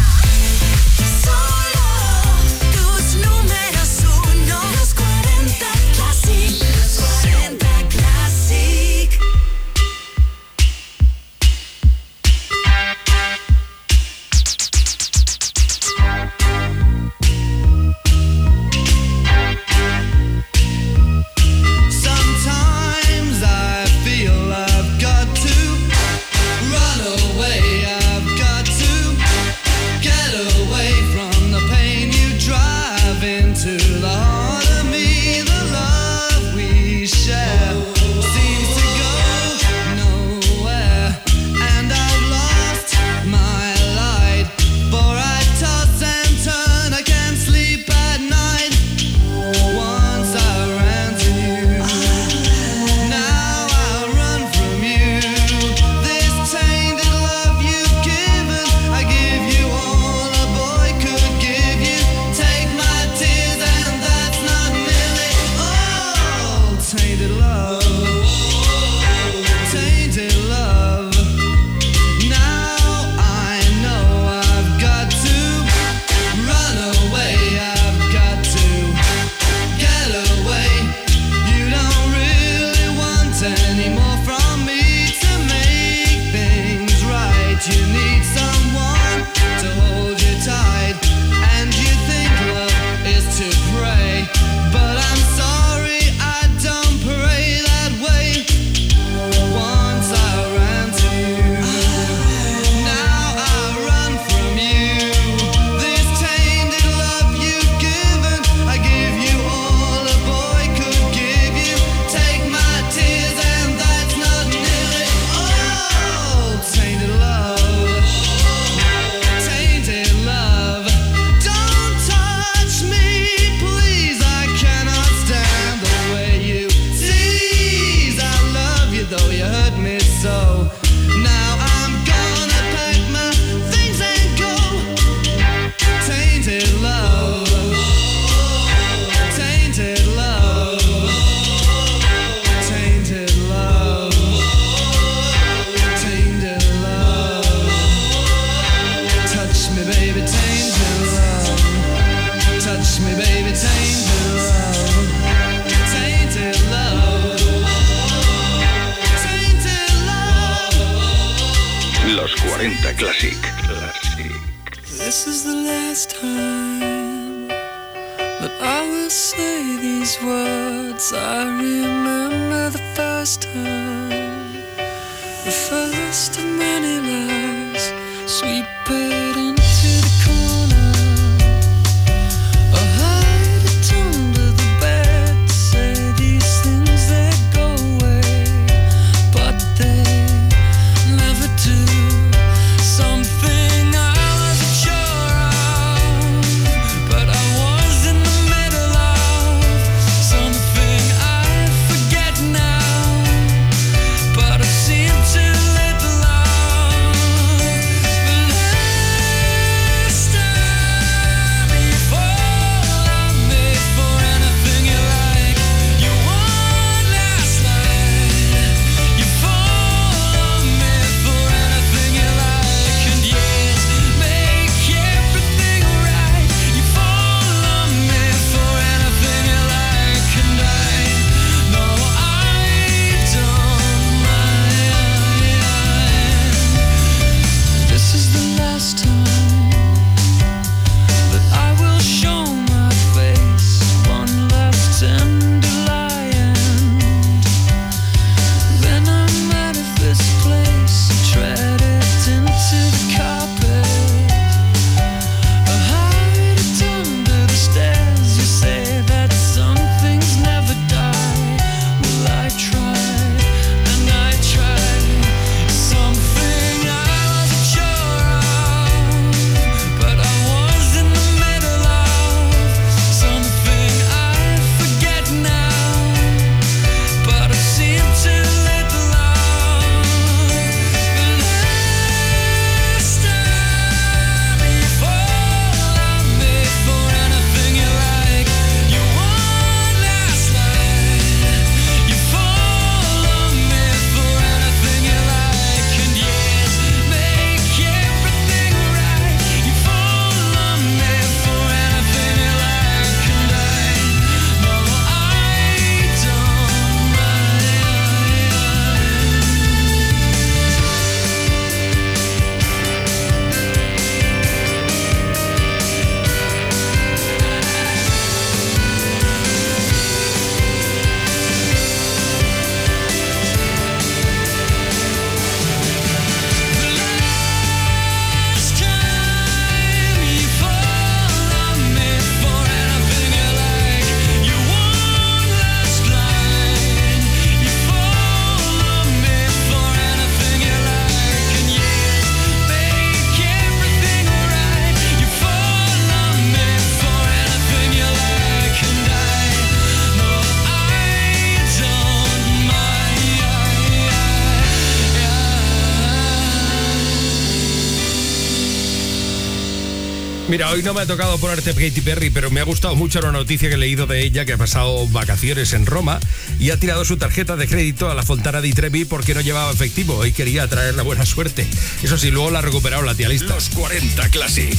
Hoy no me ha tocado ponerte Katy Perry, pero me ha gustado mucho la noticia que he leído de ella, que ha pasado vacaciones en Roma y ha tirado su tarjeta de crédito a la Fontana di Trevi porque no llevaba efectivo y quería traer la buena suerte. Eso sí, luego la ha recuperado la tía lista. Los 40 Classic.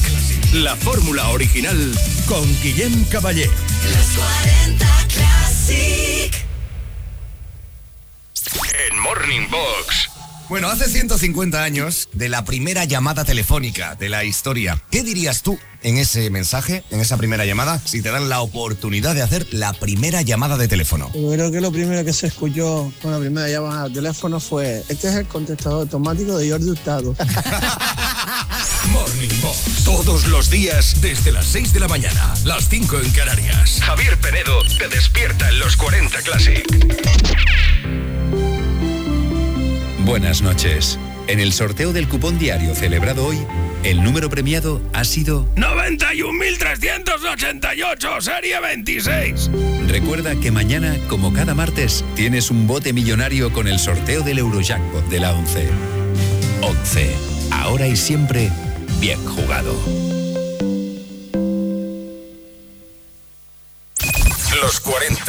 La fórmula original con Guillem Caballé. Los 40 Bueno, hace 150 años de la primera llamada telefónica de la historia. ¿Qué dirías tú en ese mensaje, en esa primera llamada, si te dan la oportunidad de hacer la primera llamada de teléfono? Yo creo que lo primero que se escuchó con la primera llamada al teléfono fue, este es el contestador automático de Jordi Hurtado. Morning Box. Todos los días desde las 6 de la mañana, las 5 en Canarias. Javier Penedo te despierta en los 40 Classic. Buenas noches. En el sorteo del cupón diario celebrado hoy, el número premiado ha sido 91.388, serie 26. Recuerda que mañana, como cada martes, tienes un bote millonario con el sorteo del Eurojackpot de la 11. 11. Ahora y siempre, bien jugado.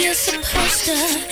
you're supposed to.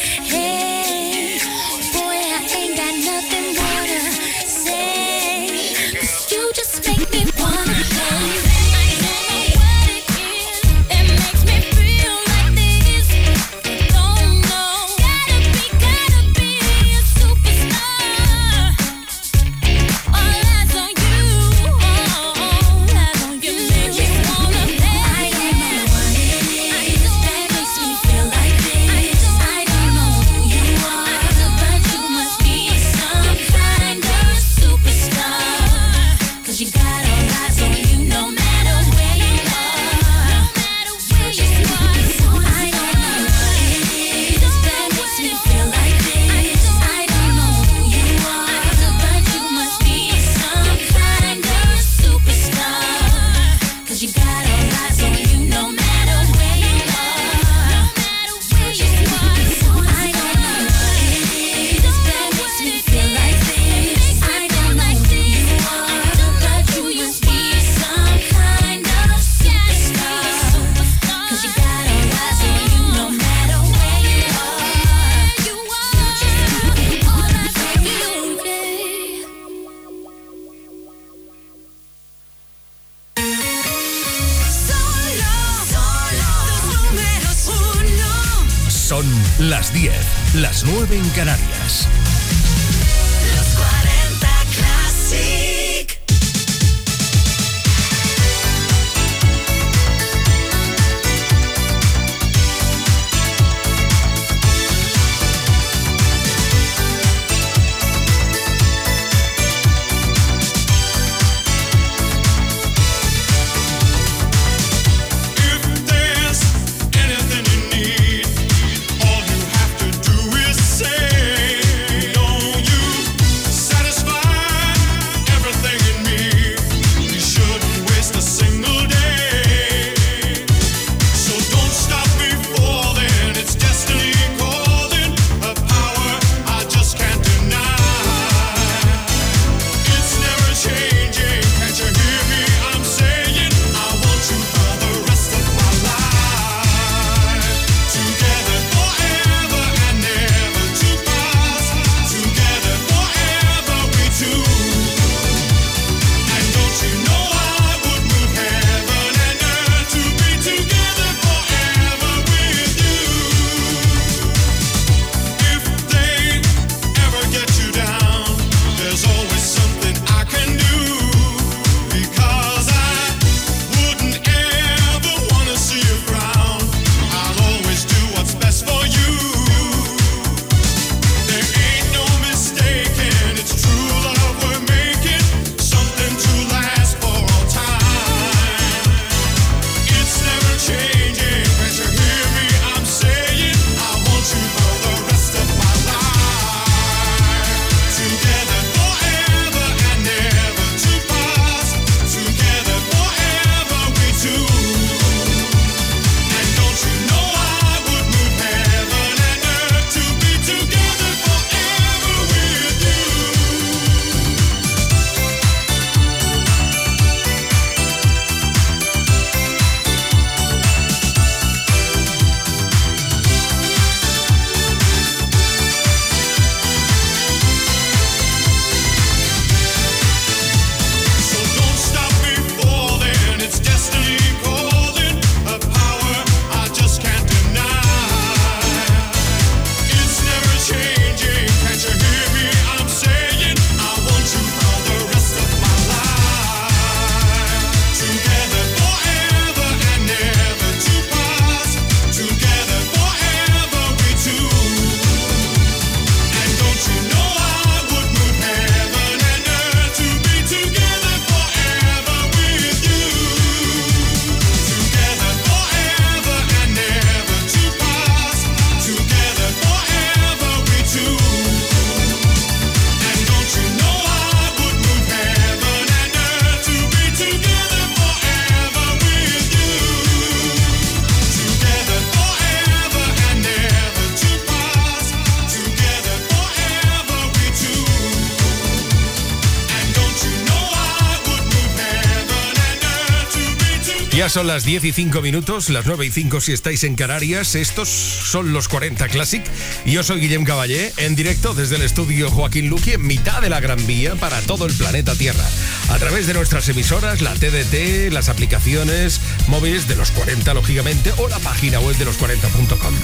Son las 10 y 5 minutos, las 9 y 5 si estáis en Canarias. Estos son los 40 Classic. Yo soy Guillem Caballé, en directo desde el estudio Joaquín Luqui, en mitad de la Gran Vía, para todo el planeta Tierra. A través de nuestras emisoras, la TDT, las aplicaciones móviles de los 40, lógicamente, o la página web de los40.com.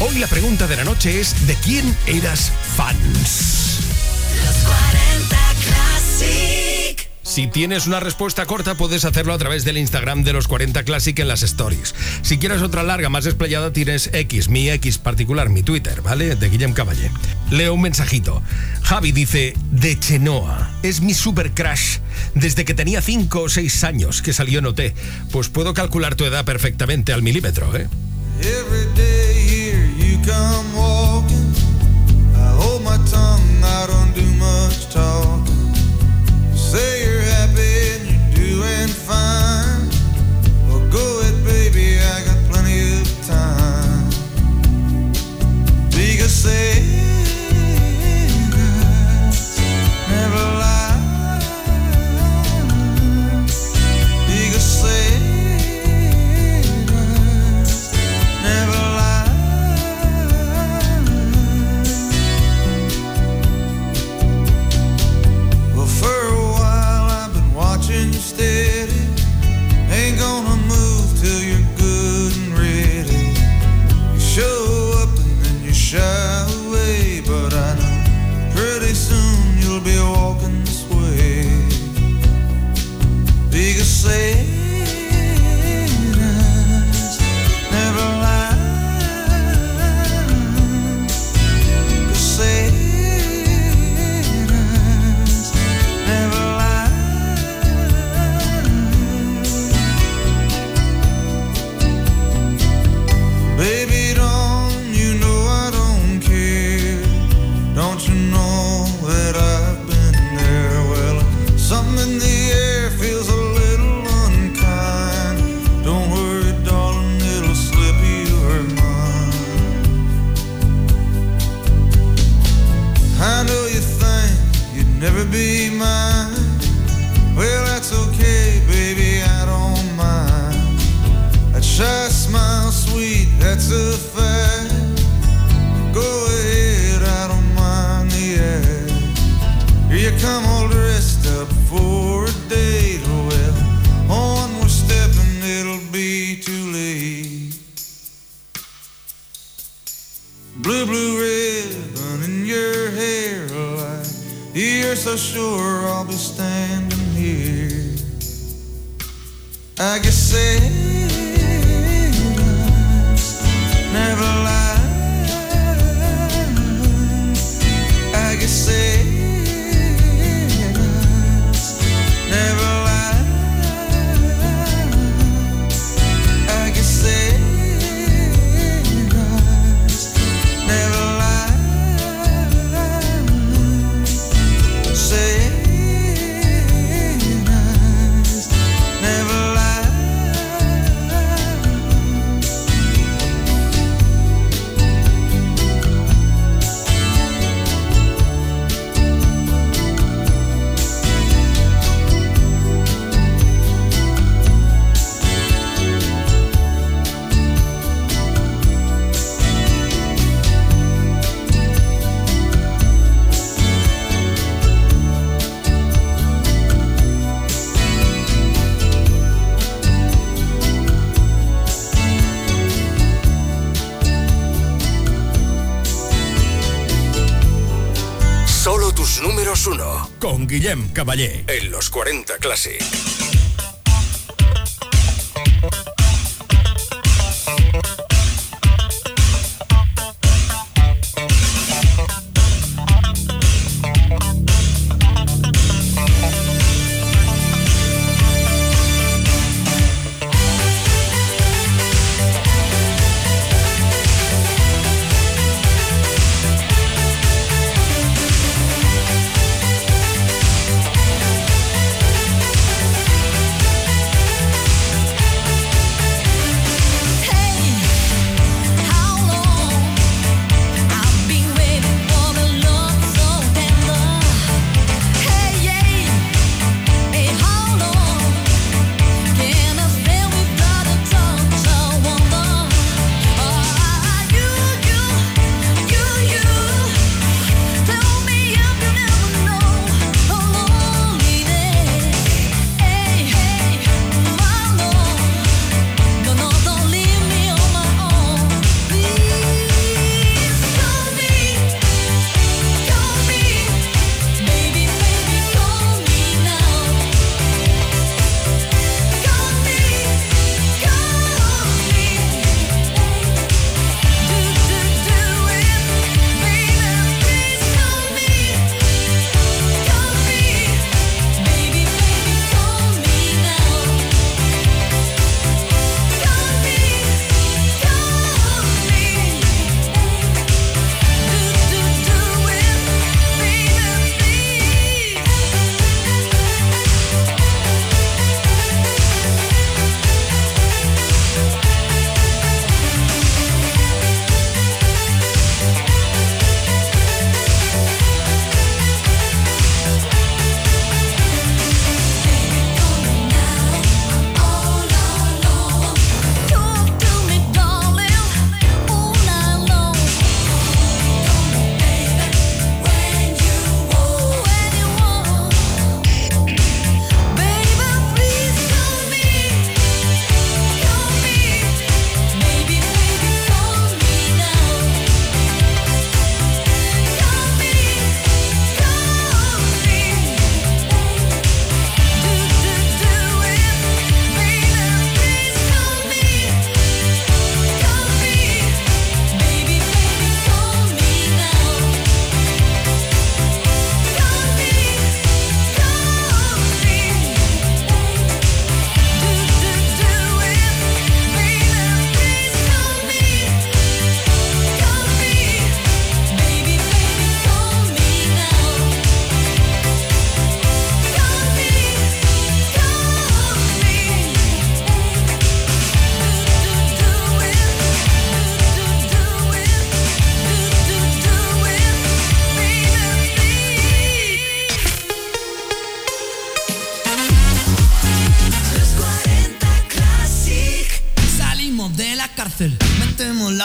Hoy la pregunta de la noche es: ¿de quién eras fans? Si tienes una respuesta corta, puedes hacerlo a través del Instagram de los 40 Classic en las stories. Si quieres otra larga, más explayada, tienes X, mi X particular, mi Twitter, ¿vale? De Guillem Caballé. Leo un mensajito. Javi dice, de Chenoa. Es mi super crash desde que tenía 5 o 6 años que salió en OT. Pues puedo calcular tu edad perfectamente al milímetro, ¿eh? Caballé.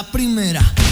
la primera.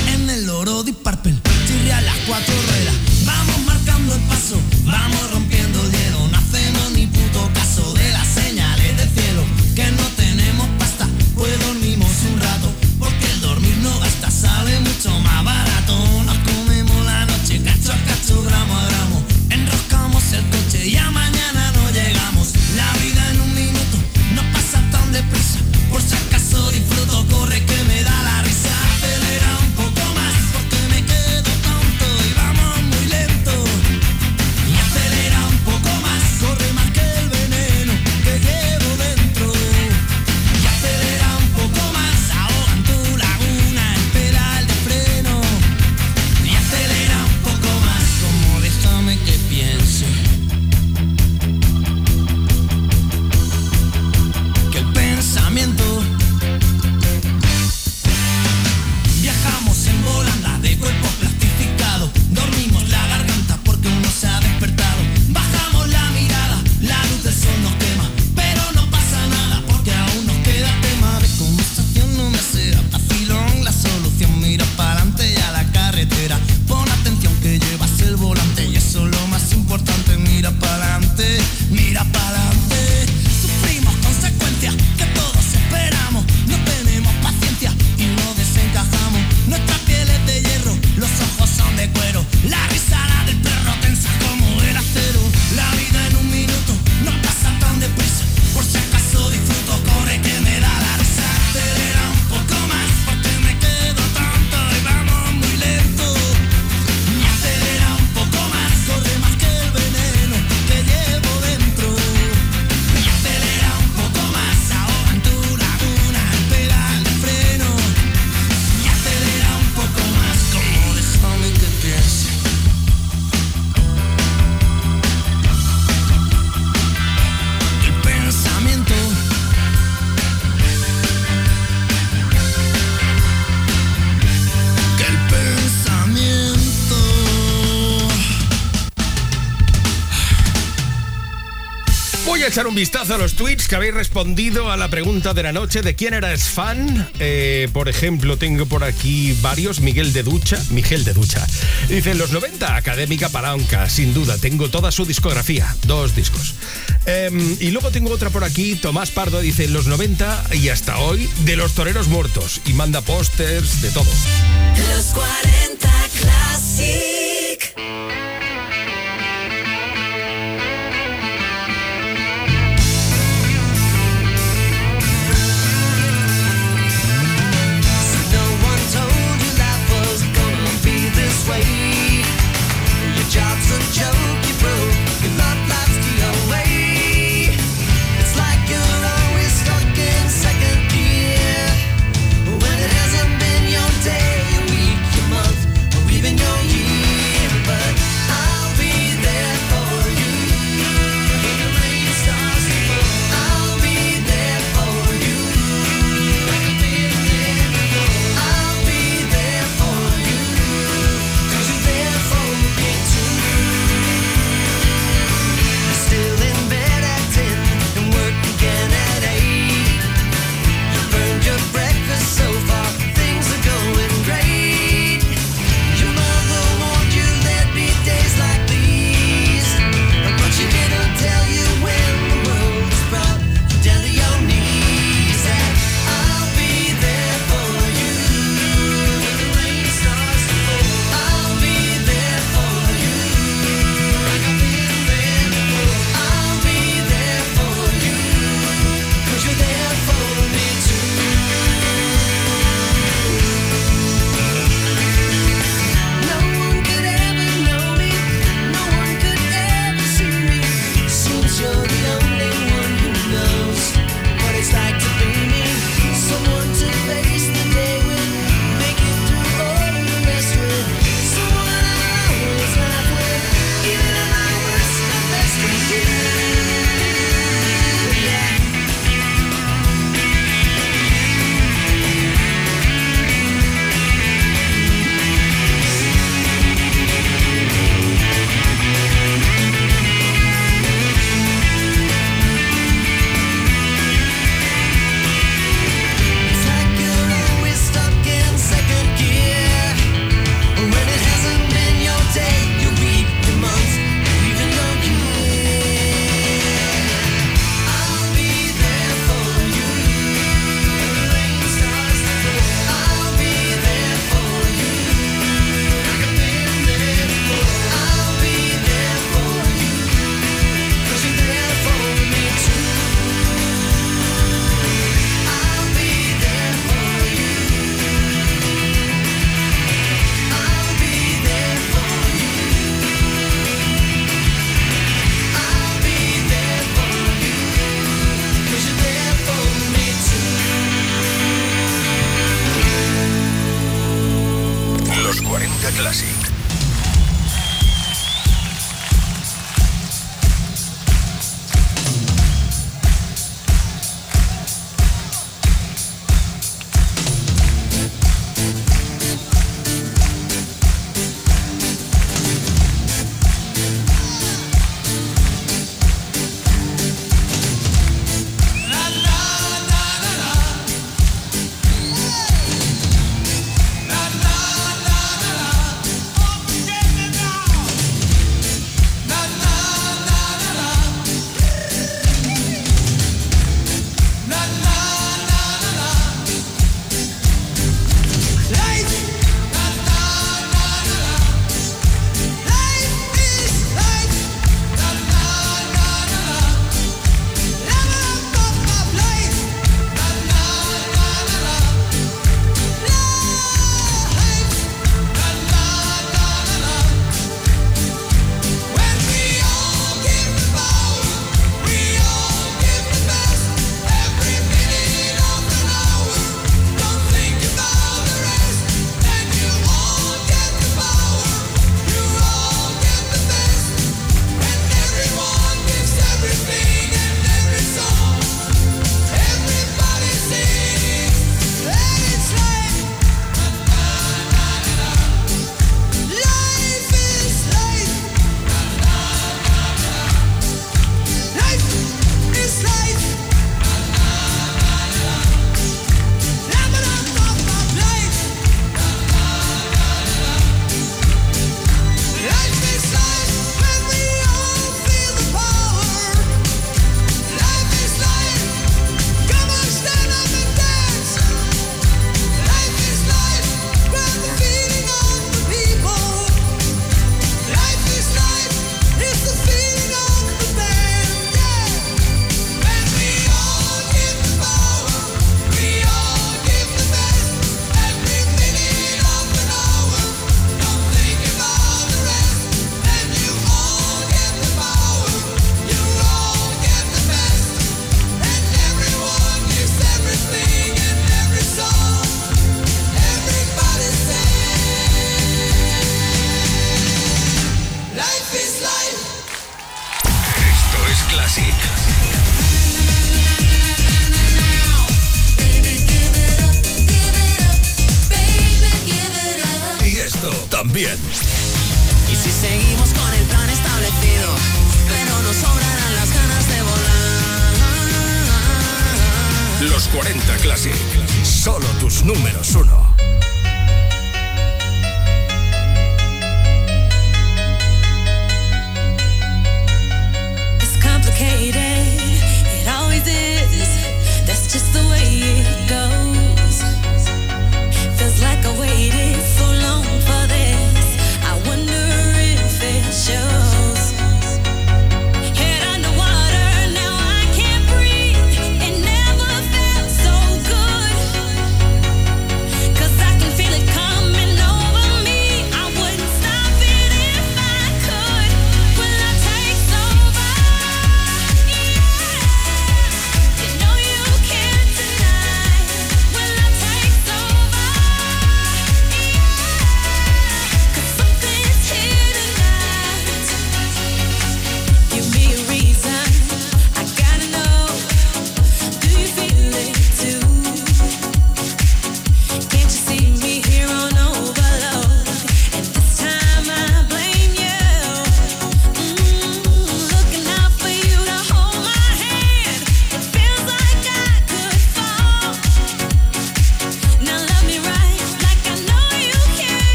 echar un vistazo a los tweets que habéis respondido a la pregunta de la noche de quién eras fan. Eh, por ejemplo, tengo por aquí varios. Miguel de Ducha. Miguel de Ducha. Dice, en los 90, Académica Palanca. Sin duda, tengo toda su discografía. Dos discos. Em, y luego tengo otra por aquí. Tomás Pardo dice, en los 90 y hasta hoy, de los toreros muertos. Y manda pósters de todo. Los 40.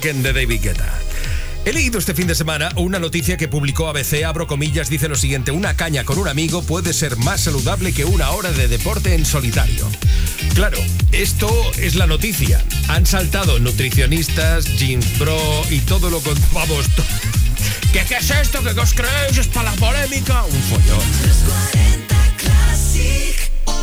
De David Guetta. He leído este fin de semana una noticia que publicó ABC, abro comillas, dice lo siguiente, una caña con un amigo puede ser más saludable que una hora de deporte en solitario. Claro, esto es la noticia. Han saltado nutricionistas, gym pro y todo lo con... Vamos, ¿Qué, ¿Qué es esto? ¿Qué os creéis? ¿Es para la polémica? Un follón.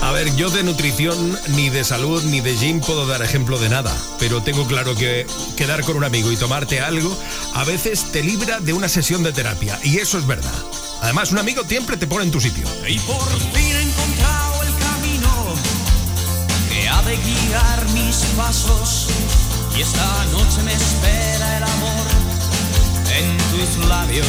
A ver, yo de nutrición, ni de salud, ni de gym puedo dar ejemplo de nada, pero tengo claro que quedar con un amigo y tomarte algo a veces te libra de una sesión de terapia, y eso es verdad. Además, un amigo siempre te pone en tu sitio. Y por fin he encontrado el camino que ha de guiar mis pasos. Y esta noche me espera el amor en tus labios.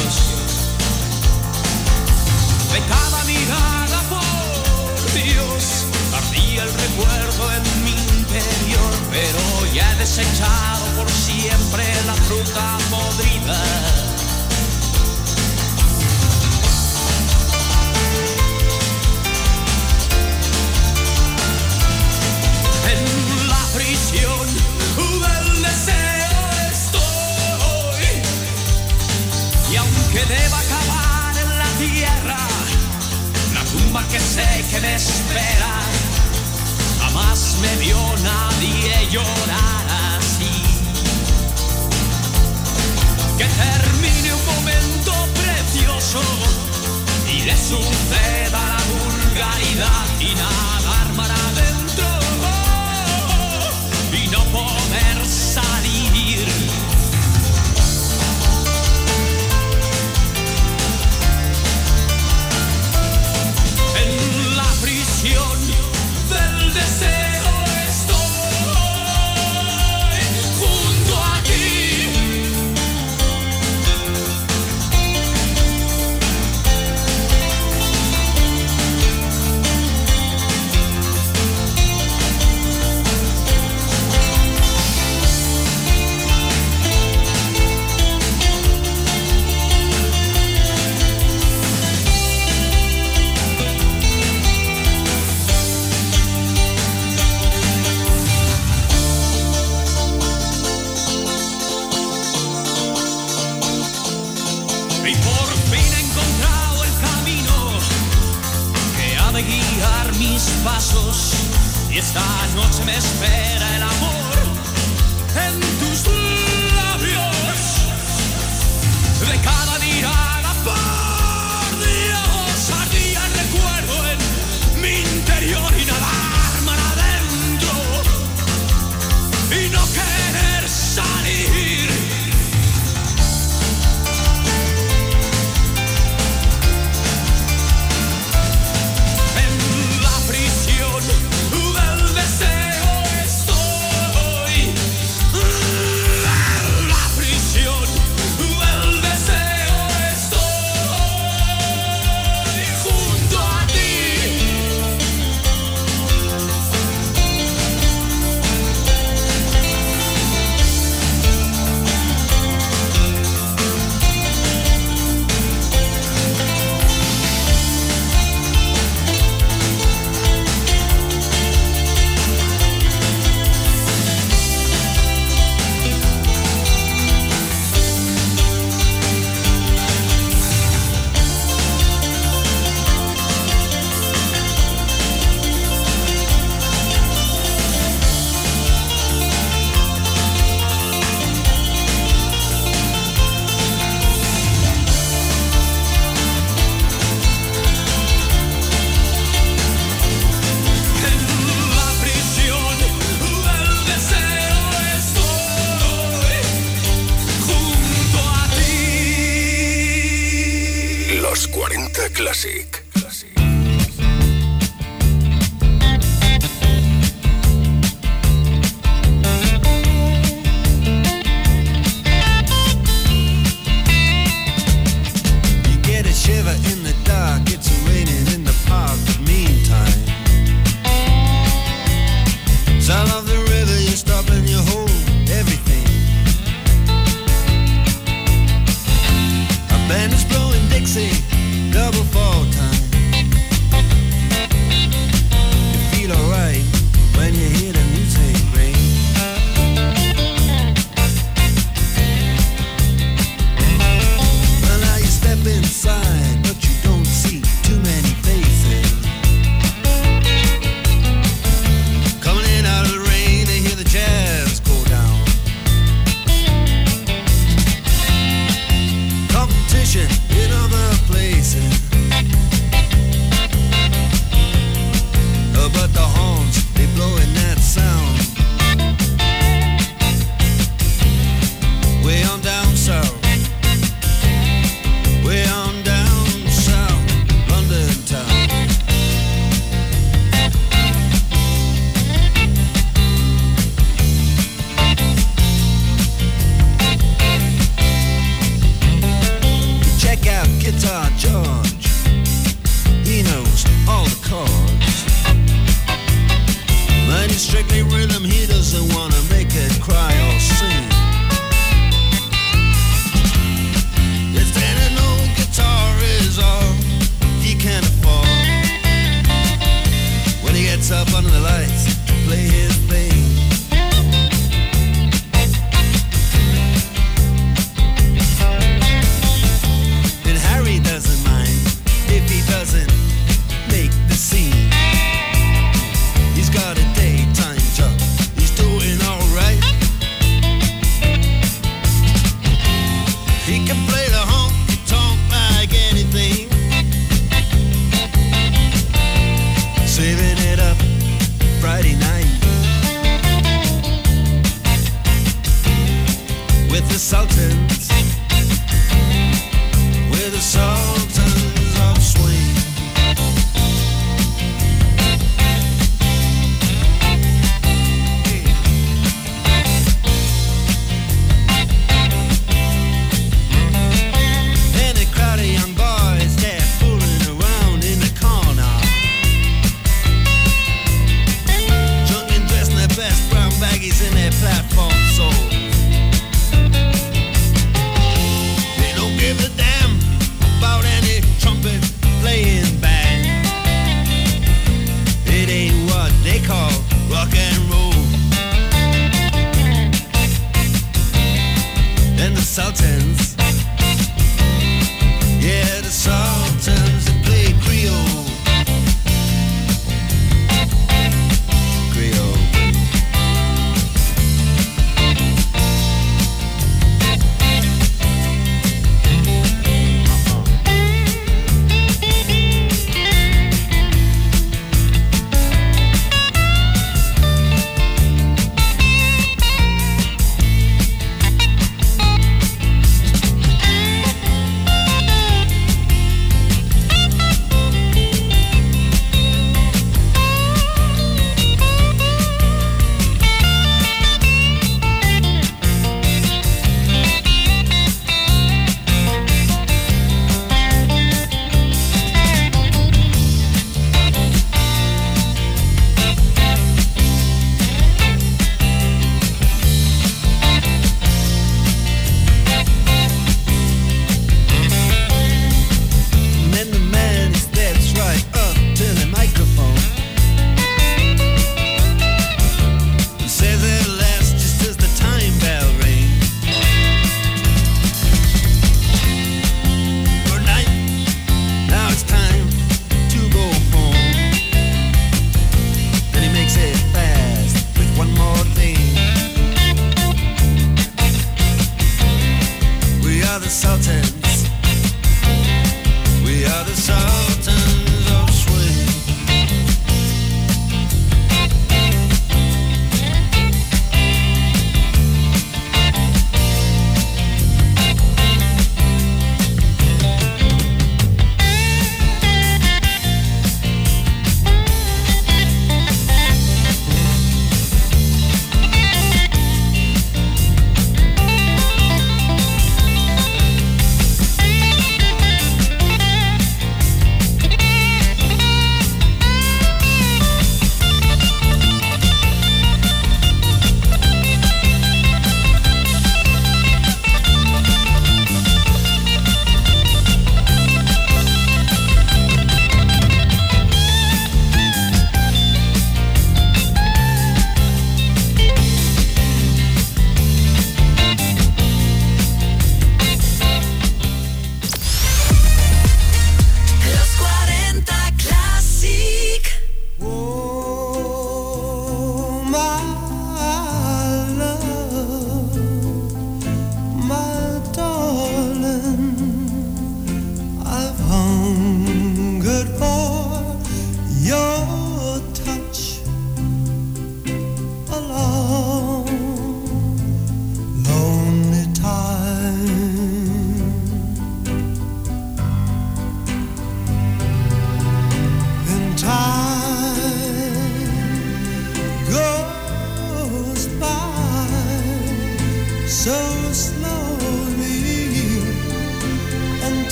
Recuerdo en mi interior. Pero ya he desechado por siempre la fruta podrida. En la prisión del deseo estoy. Y aunque deba acabar en la tierra, la tumba que sé que me espera, jamás me vio nadie llorar así. Que termine un momento precioso y le suceda la vulgaridad y the. Esta noche me espera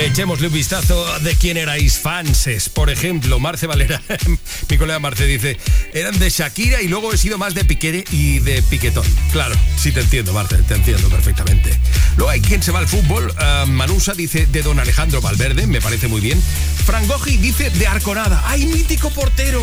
Echémosle un vistazo de quién erais fanses. Por ejemplo, Marce Valera, mi colega Marce dice, eran de Shakira y luego he sido más de Piquere y de Piquetón. Claro, sí te entiendo, Marce, te entiendo perfectamente. Luego hay quien se va al fútbol. Ah, uh, Manusa dice de don Alejandro Valverde, me parece muy bien. Frangoji dice de Arconada. ¡Ay, mítico portero!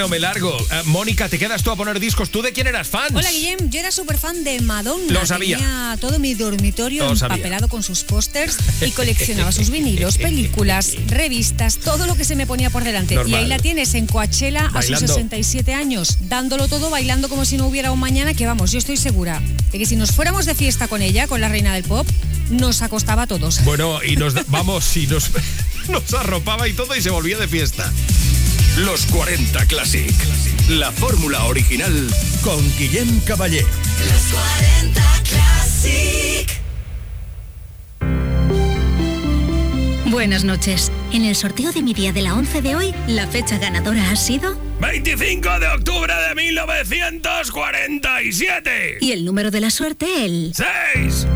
Bueno, me largo. Eh, Mónica, te quedas tú a poner discos. ¿Tú de quién eras fan? Hola Guillem, yo era súper fan de Madonna. Lo sabía. Tenía todo mi dormitorio Lo sabía. empapelado con sus pósters y coleccionaba sus vinilos, películas, revistas, todo lo que se me ponía por delante. Normal. Y ahí la tienes en Coachella a sus Bailando. 67 años, dándolo todo, bailando como si no hubiera un mañana, que vamos, yo estoy segura de que si nos fuéramos de fiesta con ella, con la reina del pop, nos acostaba a todos. Bueno, y nos vamos, y nos, nos arropaba y todo y se volvía de fiesta. Los 40 Classic. La fórmula original con Guillem Caballé. Los 40 Classic. Buenas noches. En el sorteo de mi día de la 11 de hoy, la fecha ganadora ha sido 25 de octubre de 1947. y el número de la suerte el 6.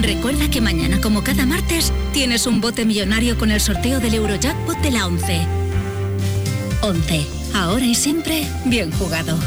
Recuerda que mañana, como cada martes, tienes un bote millonario con el sorteo del Eurojackpot de la 11. 11. Ahora y siempre, bien jugado.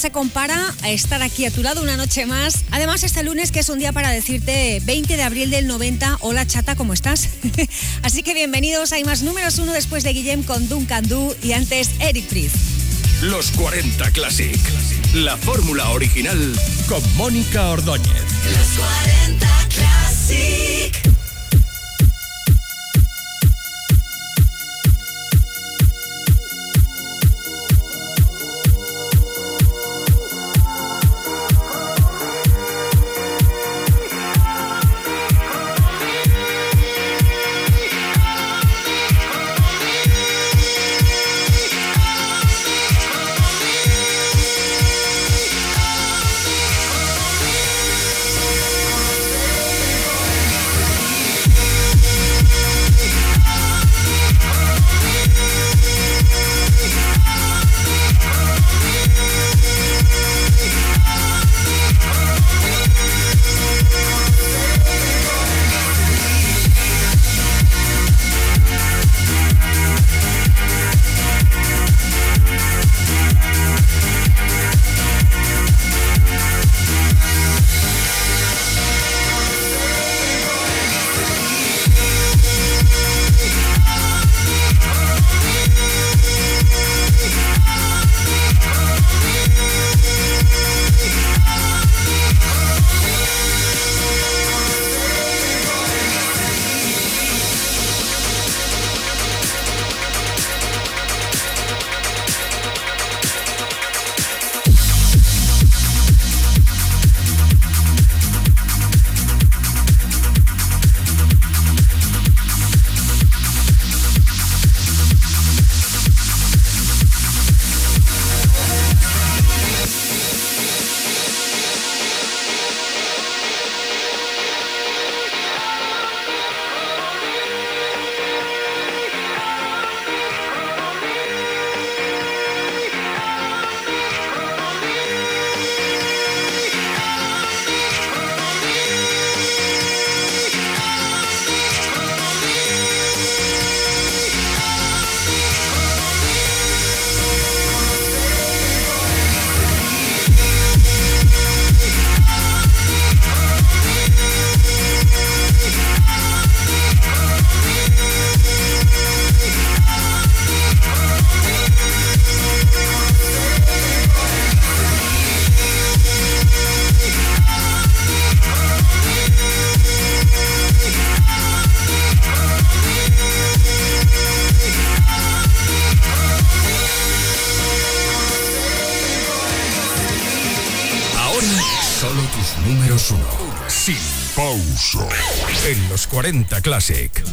Se compara a estar aquí a tu lado una noche más. Además, este lunes que es un día para decirte 20 de abril del 90, hola chata, ¿cómo estás? Así que bienvenidos. Hay más números uno después de Guillem con Duncan Du y antes Eric Priest. Los 40 Classic. La fórmula original con Mónica Ordóñez. Los 40 Classic. 40 Classic.